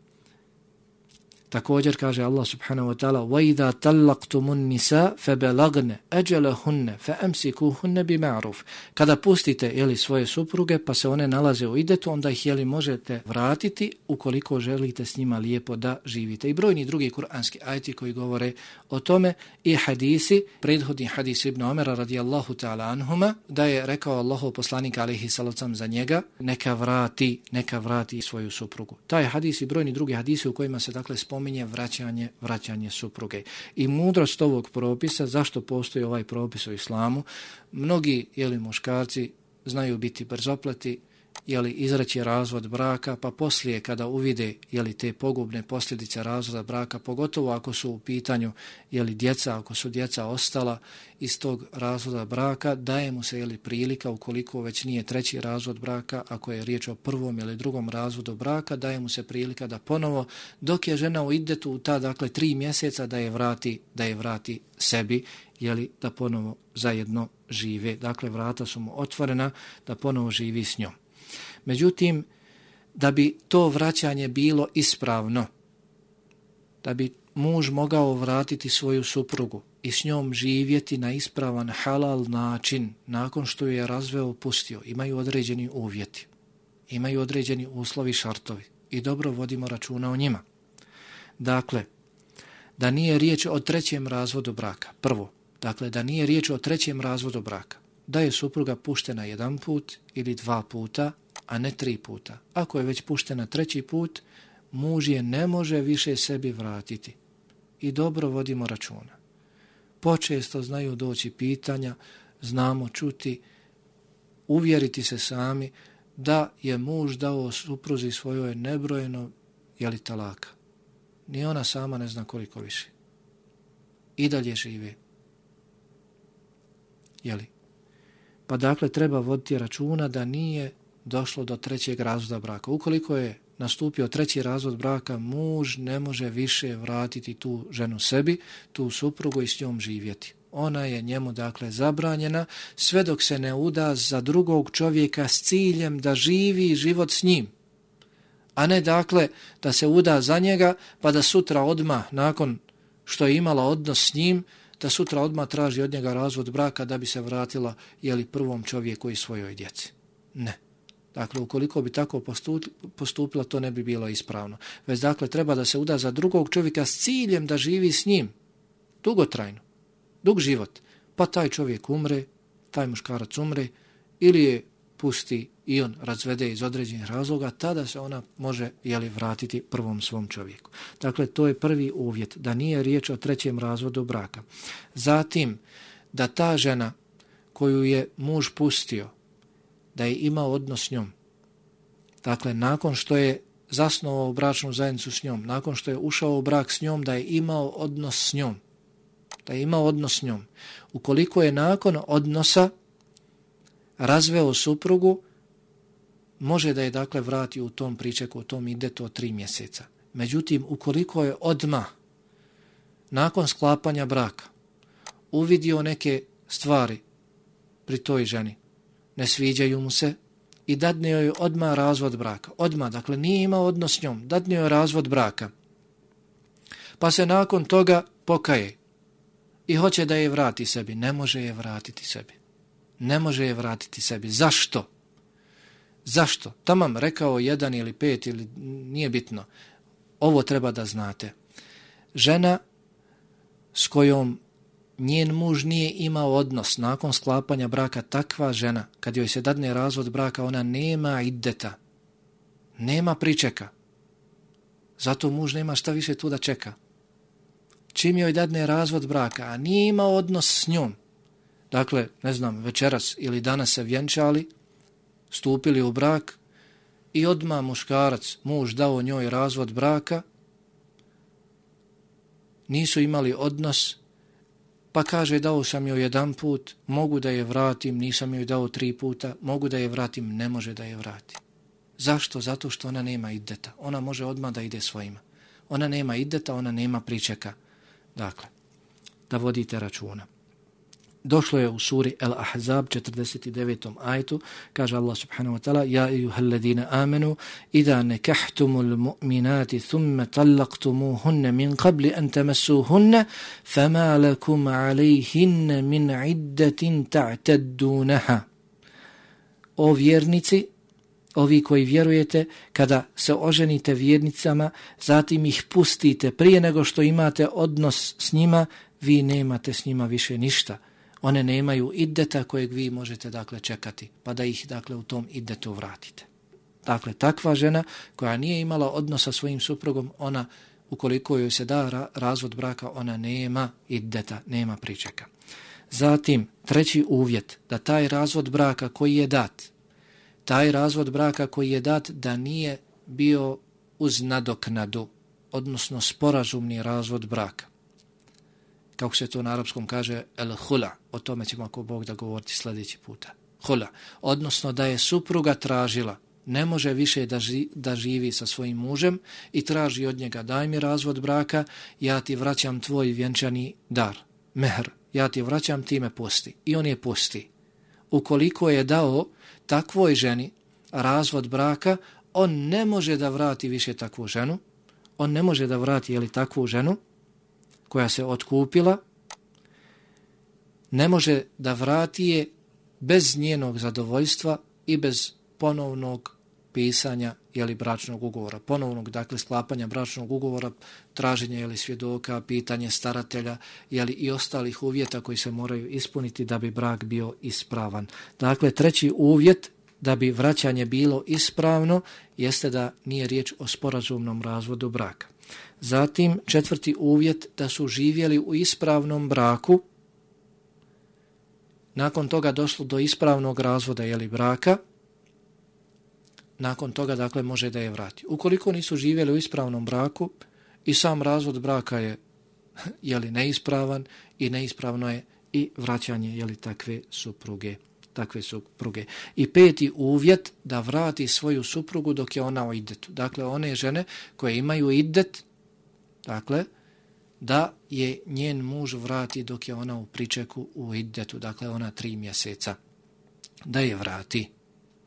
Također kaže Allah subhanahu wa ta'ala وَإِذَا تَلَّقْتُمُ النِّسَا فَبَلَغْنَ أَجَلَهُنَّ فَأَمْسِكُوهُنَّ بِمَعْرُفِ Kada pustite jeli, svoje supruge pa se one nalaze u idetu, onda ih jeli, možete vratiti ukoliko želite s njima lijepo da živite. I brojni drugi kuranski ajti koji govore o tome i hadisi, prethodni hadis Ibn Omera radijallahu ta'ala anhuma, da je rekao Allahu poslanik alihi salacom za njega, neka vrati, neka vrati svoju suprugu. Taj hadis i brojni drugi hadisi u kojima se dakle spominje spominje vraćanje, vraćanje supruge. I mudrost ovog propisa, zašto postoji ovaj propis u islamu, mnogi jeli, muškarci znaju biti brzoplati, jeli, izreći razvod braka, pa poslije kada uvide jeli, te pogubne posljedice razvoda braka, pogotovo ako su u pitanju jeli, djeca, ako su djeca ostala iz tog razvoda braka, daje mu se jeli, prilika, ukoliko već nije treći razvod braka, ako je riječ o prvom ili drugom razvodu braka, daje mu se prilika da ponovo, dok je žena u idetu u ta, dakle, tri mjeseca da je vrati, da je vrati sebi, jeli, da ponovo zajedno žive. Dakle, vrata su mu otvorena da ponovo živi s njom. Međutim, da bi to vraćanje bilo ispravno, da bi muž mogao vratiti svoju suprugu i s njom živjeti na ispravan halal način nakon što je razveo pustio, imaju određeni uvjeti, imaju određeni uslovi šartovi i dobro vodimo računa o njima. Dakle, da nije riječ o trećem razvodu braka, prvo, dakle, da nije riječ o trećem razvodu braka, da je supruga puštena jedan put ili dva puta, a ne tri puta. Ako je već puštena treći put, muž je ne može više sebi vratiti. I dobro vodimo računa. Počesto znaju doći pitanja, znamo čuti, uvjeriti se sami da je muž dao supruzi svojoj nebrojeno jeli talaka. Ni ona sama ne zna koliko više. I dalje žive. Jeli? Pa dakle treba voditi računa da nije došlo do trećeg razvoda braka. Ukoliko je nastupio treći razvod braka, muž ne može više vratiti tu ženu sebi, tu suprugu i s njom živjeti. Ona je njemu dakle zabranjena sve dok se ne uda za drugog čovjeka s ciljem da živi život s njim. A ne dakle da se uda za njega pa da sutra odma nakon što je imala odnos s njim, da sutra odma traži od njega razvod braka da bi se vratila jeli prvom čovjeku i svojoj djeci. Ne. Dakle, ukoliko bi tako postupila, to ne bi bilo ispravno. Već dakle, treba da se uda za drugog čovjeka s ciljem da živi s njim. Dugotrajno. Dug život. Pa taj čovjek umre, taj muškarac umre, ili je pusti i on razvede iz određenih razloga, tada se ona može jeli, vratiti prvom svom čovjeku. Dakle, to je prvi uvjet, da nije riječ o trećem razvodu braka. Zatim, da ta žena koju je muž pustio, da je imao odnos s njom. Dakle, nakon što je zasnovao bračnu zajednicu s njom, nakon što je ušao u brak s njom, da je imao odnos s njom. Da je imao odnos s njom. Ukoliko je nakon odnosa razveo suprugu, može da je dakle vrati u tom pričeku, u tom ide to tri mjeseca. Međutim, ukoliko je odma nakon sklapanja braka uvidio neke stvari pri toj ženi, ne sviđaju mu se i dadne joj odma razvod braka. Odma, dakle, nije imao odnos s njom, dadne joj razvod braka. Pa se nakon toga pokaje i hoće da je vrati sebi. Ne može je vratiti sebi. Ne može je vratiti sebi. Zašto? Zašto? Tamam rekao jedan ili pet ili nije bitno. Ovo treba da znate. Žena s kojom njen muž nije imao odnos nakon sklapanja braka, takva žena, kad joj se dadne razvod braka, ona nema ideta, nema pričeka. Zato muž nema šta više tu da čeka. Čim joj dadne razvod braka, a nije imao odnos s njom, dakle, ne znam, večeras ili danas se vjenčali, stupili u brak i odma muškarac, muž dao njoj razvod braka, nisu imali odnos, Pa kaže, dao sam joj jedan put, mogu da je vratim, nisam joj dao tri puta, mogu da je vratim, ne može da je vrati. Zašto? Zato što ona nema ideta. Ona može odmah da ide svojima. Ona nema ideta, ona nema pričeka. Dakle, da vodite računa. Došlo je u suri El Ahzab 49. ajtu, kaže Allah subhanahu wa ta'ala, Ja ijuhel ladina amenu, ida nekahtumul mu'minati thumme tallaqtumuhunne min qabli an tamassuhunne, fama lakum alejhinne min iddatin ta'taddunaha. O vjernici, ovi koji vjerujete, kada se oženite vjernicama, zatim ih pustite prije nego što imate odnos s njima, vi nemate s njima više ništa one nemaju iddeta kojeg vi možete dakle čekati, pa da ih dakle u tom iddetu vratite. Dakle, takva žena koja nije imala odnosa sa svojim suprugom, ona ukoliko joj se da razvod braka, ona nema iddeta, nema pričeka. Zatim, treći uvjet, da taj razvod braka koji je dat, taj razvod braka koji je dat da nije bio uz nadoknadu, odnosno sporazumni razvod braka. Kako se to na arapskom kaže, el hula, o tome ćemo ako Bog da govoriti sljedeći puta. Hula, odnosno da je supruga tražila, ne može više da, ži, da živi sa svojim mužem i traži od njega, daj mi razvod braka, ja ti vraćam tvoj vjenčani dar, mehr, ja ti vraćam, ti me pusti. I on je pusti. Ukoliko je dao takvoj ženi razvod braka, on ne može da vrati više takvu ženu, on ne može da vrati jeli, takvu ženu koja se otkupila, ne može da vrati je bez njenog zadovoljstva i bez ponovnog pisanja jeli, bračnog ugovora, ponovnog dakle sklapanja bračnog ugovora, traženje jeli, svjedoka, pitanje staratelja jeli, i ostalih uvjeta koji se moraju ispuniti da bi brak bio ispravan. Dakle, treći uvjet da bi vraćanje bilo ispravno jeste da nije riječ o sporazumnom razvodu braka. Zatim, četvrti uvjet da su živjeli u ispravnom braku, nakon toga došlo do ispravnog razvoda jeli, braka, nakon toga dakle može da je vrati. Ukoliko nisu živjeli u ispravnom braku i sam razvod braka je jeli, neispravan i neispravno je i vraćanje jeli, takve supruge takve supruge. I peti uvjet da vrati svoju suprugu dok je ona u idetu. Dakle, one žene koje imaju idet, dakle, da je njen muž vrati dok je ona u pričeku u idetu, dakle, ona tri mjeseca. Da je vrati.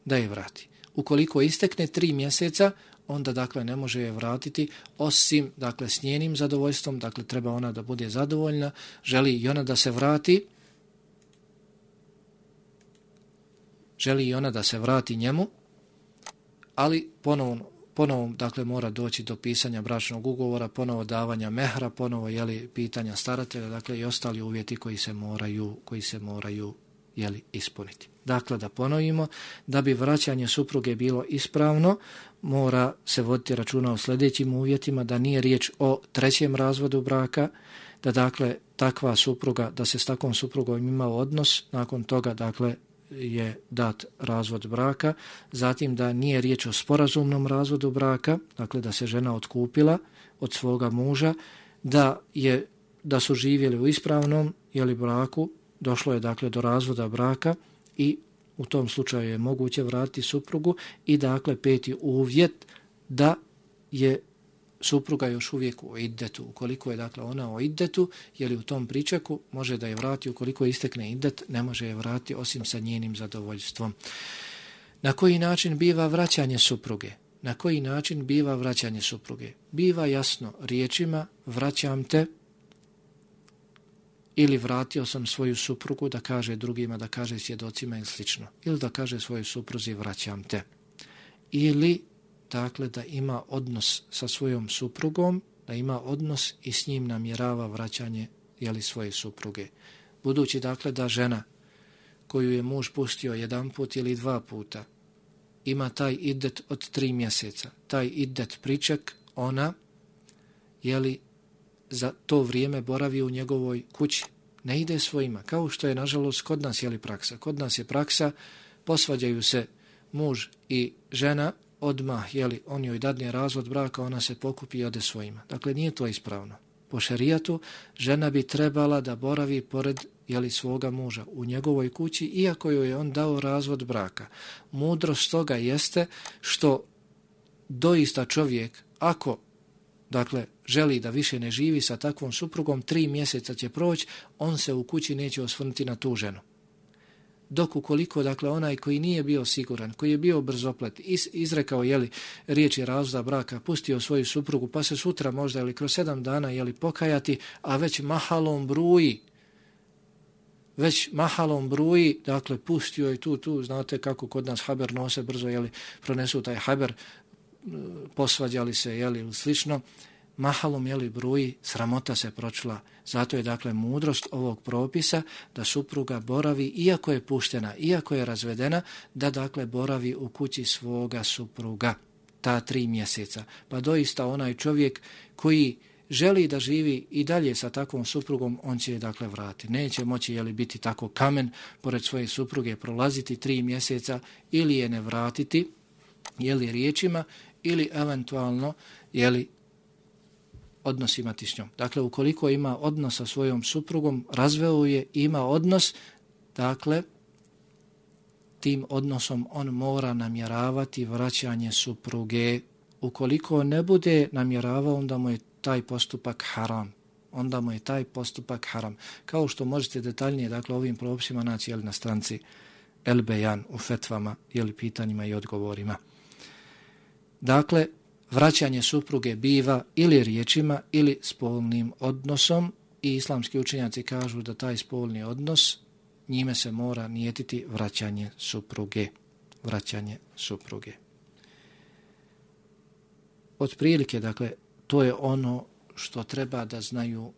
Da je vrati. Ukoliko istekne tri mjeseca, onda dakle ne može je vratiti osim dakle s njenim zadovoljstvom, dakle treba ona da bude zadovoljna, želi i ona da se vrati, želi i ona da se vrati njemu, ali ponovno, ponovo dakle mora doći do pisanja bračnog ugovora, ponovo davanja mehra, ponovo je li pitanja staratelja, dakle i ostali uvjeti koji se moraju, koji se moraju je li ispuniti. Dakle, da ponovimo, da bi vraćanje supruge bilo ispravno, mora se voditi računa o sljedećim uvjetima, da nije riječ o trećem razvodu braka, da dakle takva supruga, da se s takvom suprugom ima odnos, nakon toga dakle je dat razvod braka, zatim da nije riječ o sporazumnom razvodu braka, dakle da se žena otkupila od svoga muža, da je da su živjeli u ispravnom jeli braku, došlo je dakle do razvoda braka i u tom slučaju je moguće vratiti suprugu i dakle peti uvjet da je supruga još uvijek u iddetu. Ukoliko je dakle ona u iddetu, je li u tom pričaku, može da je vrati, ukoliko istekne iddet, ne može je vrati osim sa njenim zadovoljstvom. Na koji način biva vraćanje supruge? Na koji način biva vraćanje supruge? Biva jasno riječima vraćam te ili vratio sam svoju suprugu da kaže drugima, da kaže svjedocima ili slično. Ili da kaže svojoj supruzi vraćam te. Ili dakle da ima odnos sa svojom suprugom, da ima odnos i s njim namjerava vraćanje jeli, svoje supruge. Budući dakle da žena koju je muž pustio jedan put ili dva puta, ima taj idet od tri mjeseca, taj idet priček, ona jeli, za to vrijeme boravi u njegovoj kući, ne ide svojima, kao što je nažalost kod nas jeli praksa. Kod nas je praksa, posvađaju se muž i žena, odmah, jeli, on joj dadne razvod braka, ona se pokupi i ode svojima. Dakle, nije to ispravno. Po šerijatu, žena bi trebala da boravi pored jeli, svoga muža u njegovoj kući, iako joj je on dao razvod braka. Mudrost toga jeste što doista čovjek, ako dakle, želi da više ne živi sa takvom suprugom, tri mjeseca će proći, on se u kući neće osvrnuti na tu ženu dok ukoliko, dakle, onaj koji nije bio siguran, koji je bio brzoplet, iz, izrekao, jeli, riječi razda braka, pustio svoju suprugu, pa se sutra možda, ili kroz sedam dana, jeli, pokajati, a već mahalom bruji, već mahalom bruji, dakle, pustio je tu, tu, znate kako kod nas haber nose brzo, jeli, pronesu taj haber, posvađali se, jeli, slično, mahalom jeli bruji, sramota se pročula. Zato je dakle mudrost ovog propisa da supruga boravi, iako je puštena, iako je razvedena, da dakle boravi u kući svoga supruga ta tri mjeseca. Pa doista onaj čovjek koji želi da živi i dalje sa takvom suprugom, on će je dakle vrati. Neće moći jeli, biti tako kamen pored svoje supruge, prolaziti tri mjeseca ili je ne vratiti jeli, riječima ili eventualno jeli, odnos imati s njom. Dakle, ukoliko ima odnos sa svojom suprugom, razveo je, ima odnos, dakle, tim odnosom on mora namjeravati vraćanje supruge. Ukoliko ne bude namjeravao, onda mu je taj postupak haram. Onda mu je taj postupak haram. Kao što možete detaljnije, dakle, ovim propisima naći jel, na stranci El Bejan u fetvama, jeli, pitanjima i odgovorima. Dakle, vraćanje supruge biva ili riječima ili spolnim odnosom i islamski učenjaci kažu da taj spolni odnos njime se mora nijetiti vraćanje supruge. Vraćanje supruge. Od prilike, dakle, to je ono što treba da znaju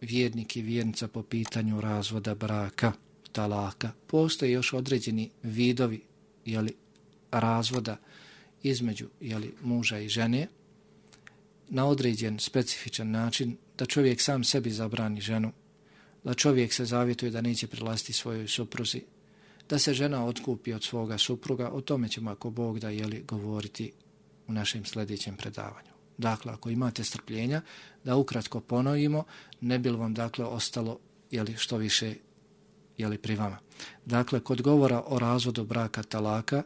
vjernik i vjernica po pitanju razvoda braka, talaka. Postoje još određeni vidovi jeli, razvoda između jeli, muža i žene na određen specifičan način da čovjek sam sebi zabrani ženu, da čovjek se zavjetuje da neće prilaziti svojoj supruzi, da se žena otkupi od svoga supruga, o tome ćemo ako Bog da jeli, govoriti u našem sljedećem predavanju. Dakle, ako imate strpljenja, da ukratko ponovimo, ne bi vam dakle ostalo jeli, što više jeli, pri vama. Dakle, kod govora o razvodu braka talaka,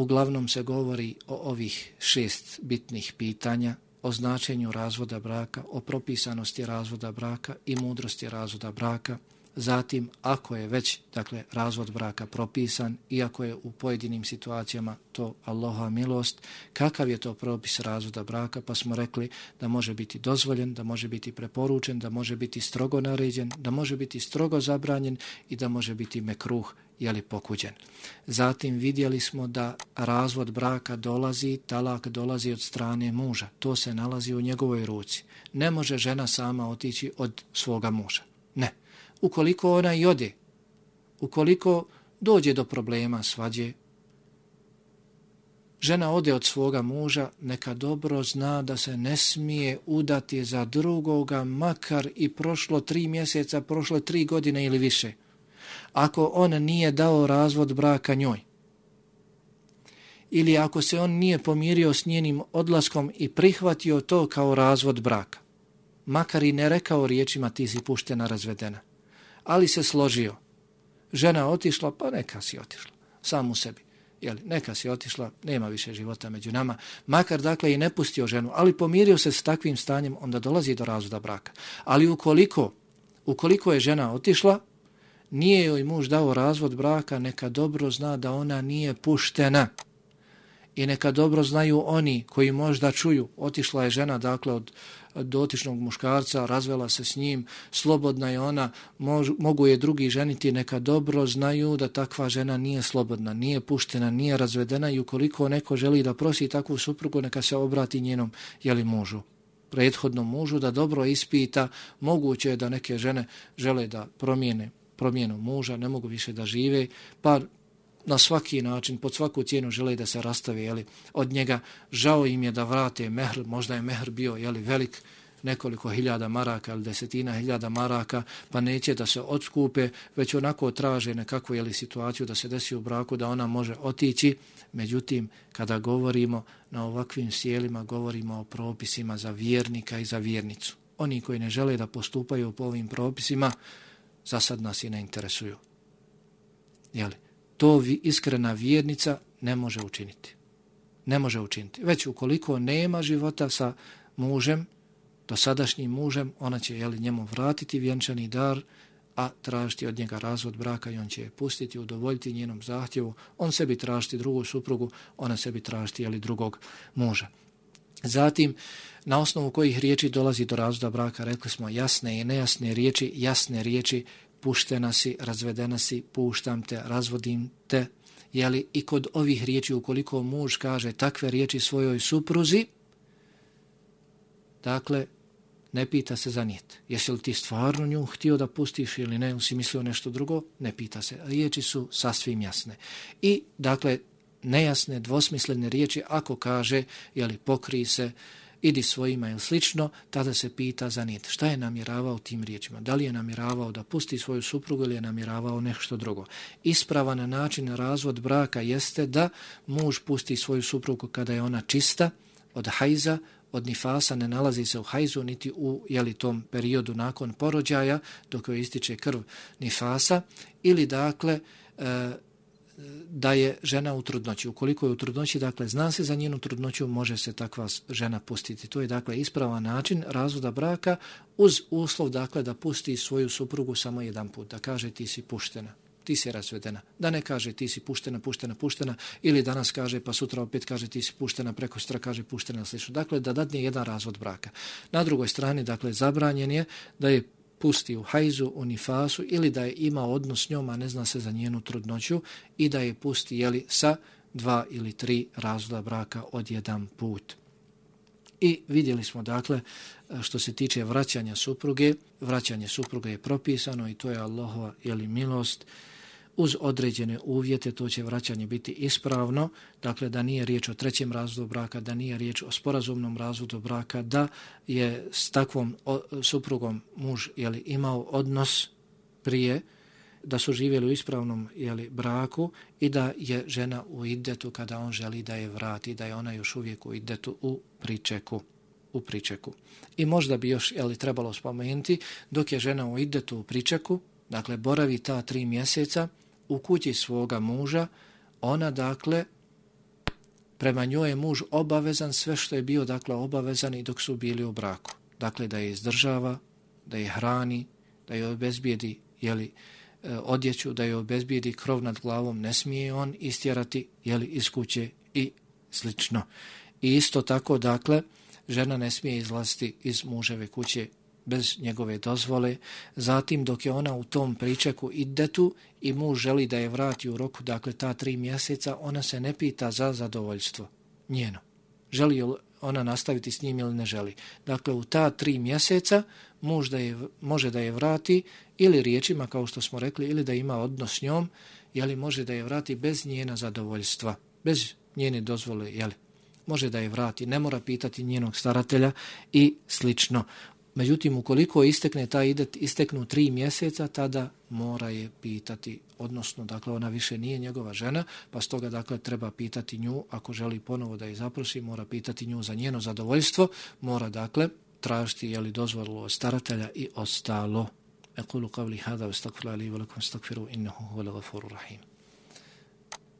uglavnom se govori o ovih šest bitnih pitanja, o značenju razvoda braka, o propisanosti razvoda braka i mudrosti razvoda braka, Zatim, ako je već dakle, razvod braka propisan, iako je u pojedinim situacijama to Allaha milost, kakav je to propis razvoda braka, pa smo rekli da može biti dozvoljen, da može biti preporučen, da može biti strogo naređen, da može biti strogo zabranjen i da može biti mekruh, jeli pokuđen. Zatim vidjeli smo da razvod braka dolazi, talak dolazi od strane muža. To se nalazi u njegovoj ruci. Ne može žena sama otići od svoga muža. Ne ukoliko ona i ode, ukoliko dođe do problema svađe, žena ode od svoga muža, neka dobro zna da se ne smije udati za drugoga, makar i prošlo tri mjeseca, prošlo tri godine ili više, ako on nije dao razvod braka njoj. Ili ako se on nije pomirio s njenim odlaskom i prihvatio to kao razvod braka, makar i ne rekao riječima ti si puštena razvedena ali se složio. Žena otišla, pa neka si otišla, sam u sebi. Jeli, neka si otišla, nema više života među nama. Makar dakle i ne pustio ženu, ali pomirio se s takvim stanjem, onda dolazi do razvoda braka. Ali ukoliko, ukoliko je žena otišla, nije joj muž dao razvod braka, neka dobro zna da ona nije puštena. I neka dobro znaju oni koji možda čuju, otišla je žena dakle od dotičnog muškarca, razvela se s njim, slobodna je ona, mož, mogu je drugi ženiti, neka dobro znaju da takva žena nije slobodna, nije puštena, nije razvedena i ukoliko neko želi da prosi takvu suprugu, neka se obrati njenom jeli mužu. Prethodnom mužu da dobro ispita moguće je da neke žene žele da promijene promjenu muža, ne mogu više da žive, pa na svaki način, pod svaku cijenu žele da se rastave jeli, od njega. Žao im je da vrate mehr, možda je mehr bio jeli, velik, nekoliko hiljada maraka ili desetina hiljada maraka, pa neće da se odskupe, već onako traže nekakvu jeli, situaciju da se desi u braku, da ona može otići. Međutim, kada govorimo na ovakvim sjelima, govorimo o propisima za vjernika i za vjernicu. Oni koji ne žele da postupaju po ovim propisima, za sad nas i ne interesuju. Jeli? to iskrena vjernica ne može učiniti. Ne može učiniti. Već ukoliko nema života sa mužem, do sadašnjim mužem, ona će jeli, njemu vratiti vjenčani dar, a tražiti od njega razvod braka i on će je pustiti, udovoljiti njenom zahtjevu. On sebi tražiti drugu suprugu, ona sebi tražiti jeli, drugog muža. Zatim, na osnovu kojih riječi dolazi do razvoda braka, rekli smo jasne i nejasne riječi, jasne riječi puštena si, razvedena si, puštam te, razvodim te. Jeli, I kod ovih riječi, ukoliko muž kaže takve riječi svojoj supruzi, dakle, ne pita se za nijet. Jesi li ti stvarno nju htio da pustiš ili ne, ili si mislio nešto drugo, ne pita se. Riječi su sasvim jasne. I, dakle, nejasne, dvosmislene riječi, ako kaže, jeli, pokri se, idi svojima ili slično, tada se pita za nit. Šta je namjeravao tim riječima? Da li je namjeravao da pusti svoju suprugu ili je namjeravao nešto drugo? Ispravan način razvod braka jeste da muž pusti svoju suprugu kada je ona čista od hajza, od nifasa ne nalazi se u hajzu niti u jeli, tom periodu nakon porođaja dok joj ističe krv nifasa ili dakle e, da je žena u trudnoći. Ukoliko je u trudnoći, dakle, zna se za njenu trudnoću, može se takva žena pustiti. To je, dakle, ispravan način razvoda braka uz uslov, dakle, da pusti svoju suprugu samo jedan put, da kaže ti si puštena ti si razvedena. Da ne kaže ti si puštena, puštena, puštena ili danas kaže pa sutra opet kaže ti si puštena, preko sutra kaže puštena, slično. Dakle, da dadne jedan razvod braka. Na drugoj strani, dakle, zabranjen je da je pusti u hajzu, u nifasu ili da je ima odnos s njom, a ne zna se za njenu trudnoću i da je pusti jeli, sa dva ili tri razvoda braka od jedan put. I vidjeli smo dakle što se tiče vraćanja supruge, vraćanje supruge je propisano i to je Allahova jeli, milost uz određene uvjete to će vraćanje biti ispravno, dakle da nije riječ o trećem razvodu braka, da nije riječ o sporazumnom razvodu braka, da je s takvom suprugom muž jeli, imao odnos prije, da su živjeli u ispravnom jeli, braku i da je žena u idetu kada on želi da je vrati, da je ona još uvijek u idetu u pričeku u pričeku. I možda bi još jeli, trebalo spomenuti, dok je žena u idetu u pričeku, dakle boravi ta tri mjeseca, u kući svoga muža, ona dakle prema njoj je muž obavezan sve što je bio dakle obavezan i dok su bili u braku. Dakle da je izdržava, da je hrani, da je obezbijedi jeli, e, odjeću, da je obezbijedi krov nad glavom, ne smije on istjerati jeli, iz kuće i slično. I isto tako dakle žena ne smije izlaziti iz muževe kuće bez njegove dozvole. Zatim dok je ona u tom pričeku idetu i muž želi da je vrati u roku, dakle ta tri mjeseca, ona se ne pita za zadovoljstvo njeno. Želi ona nastaviti s njim ili ne želi. Dakle, u ta tri mjeseca muž da je, može da je vrati ili riječima, kao što smo rekli, ili da ima odnos s njom, jeli može da je vrati bez njena zadovoljstva, bez njene dozvole, jeli može da je vrati, ne mora pitati njenog staratelja i slično. Međutim, ukoliko istekne ta idet, isteknu tri mjeseca, tada mora je pitati, odnosno, dakle, ona više nije njegova žena, pa stoga, dakle, treba pitati nju, ako želi ponovo da je zaprosi, mora pitati nju za njeno zadovoljstvo, mora, dakle, tražiti, je li od staratelja i ostalo. Ekulu kavli hada, ustakfila velikom stakfiru, innehu hvala gafuru rahim.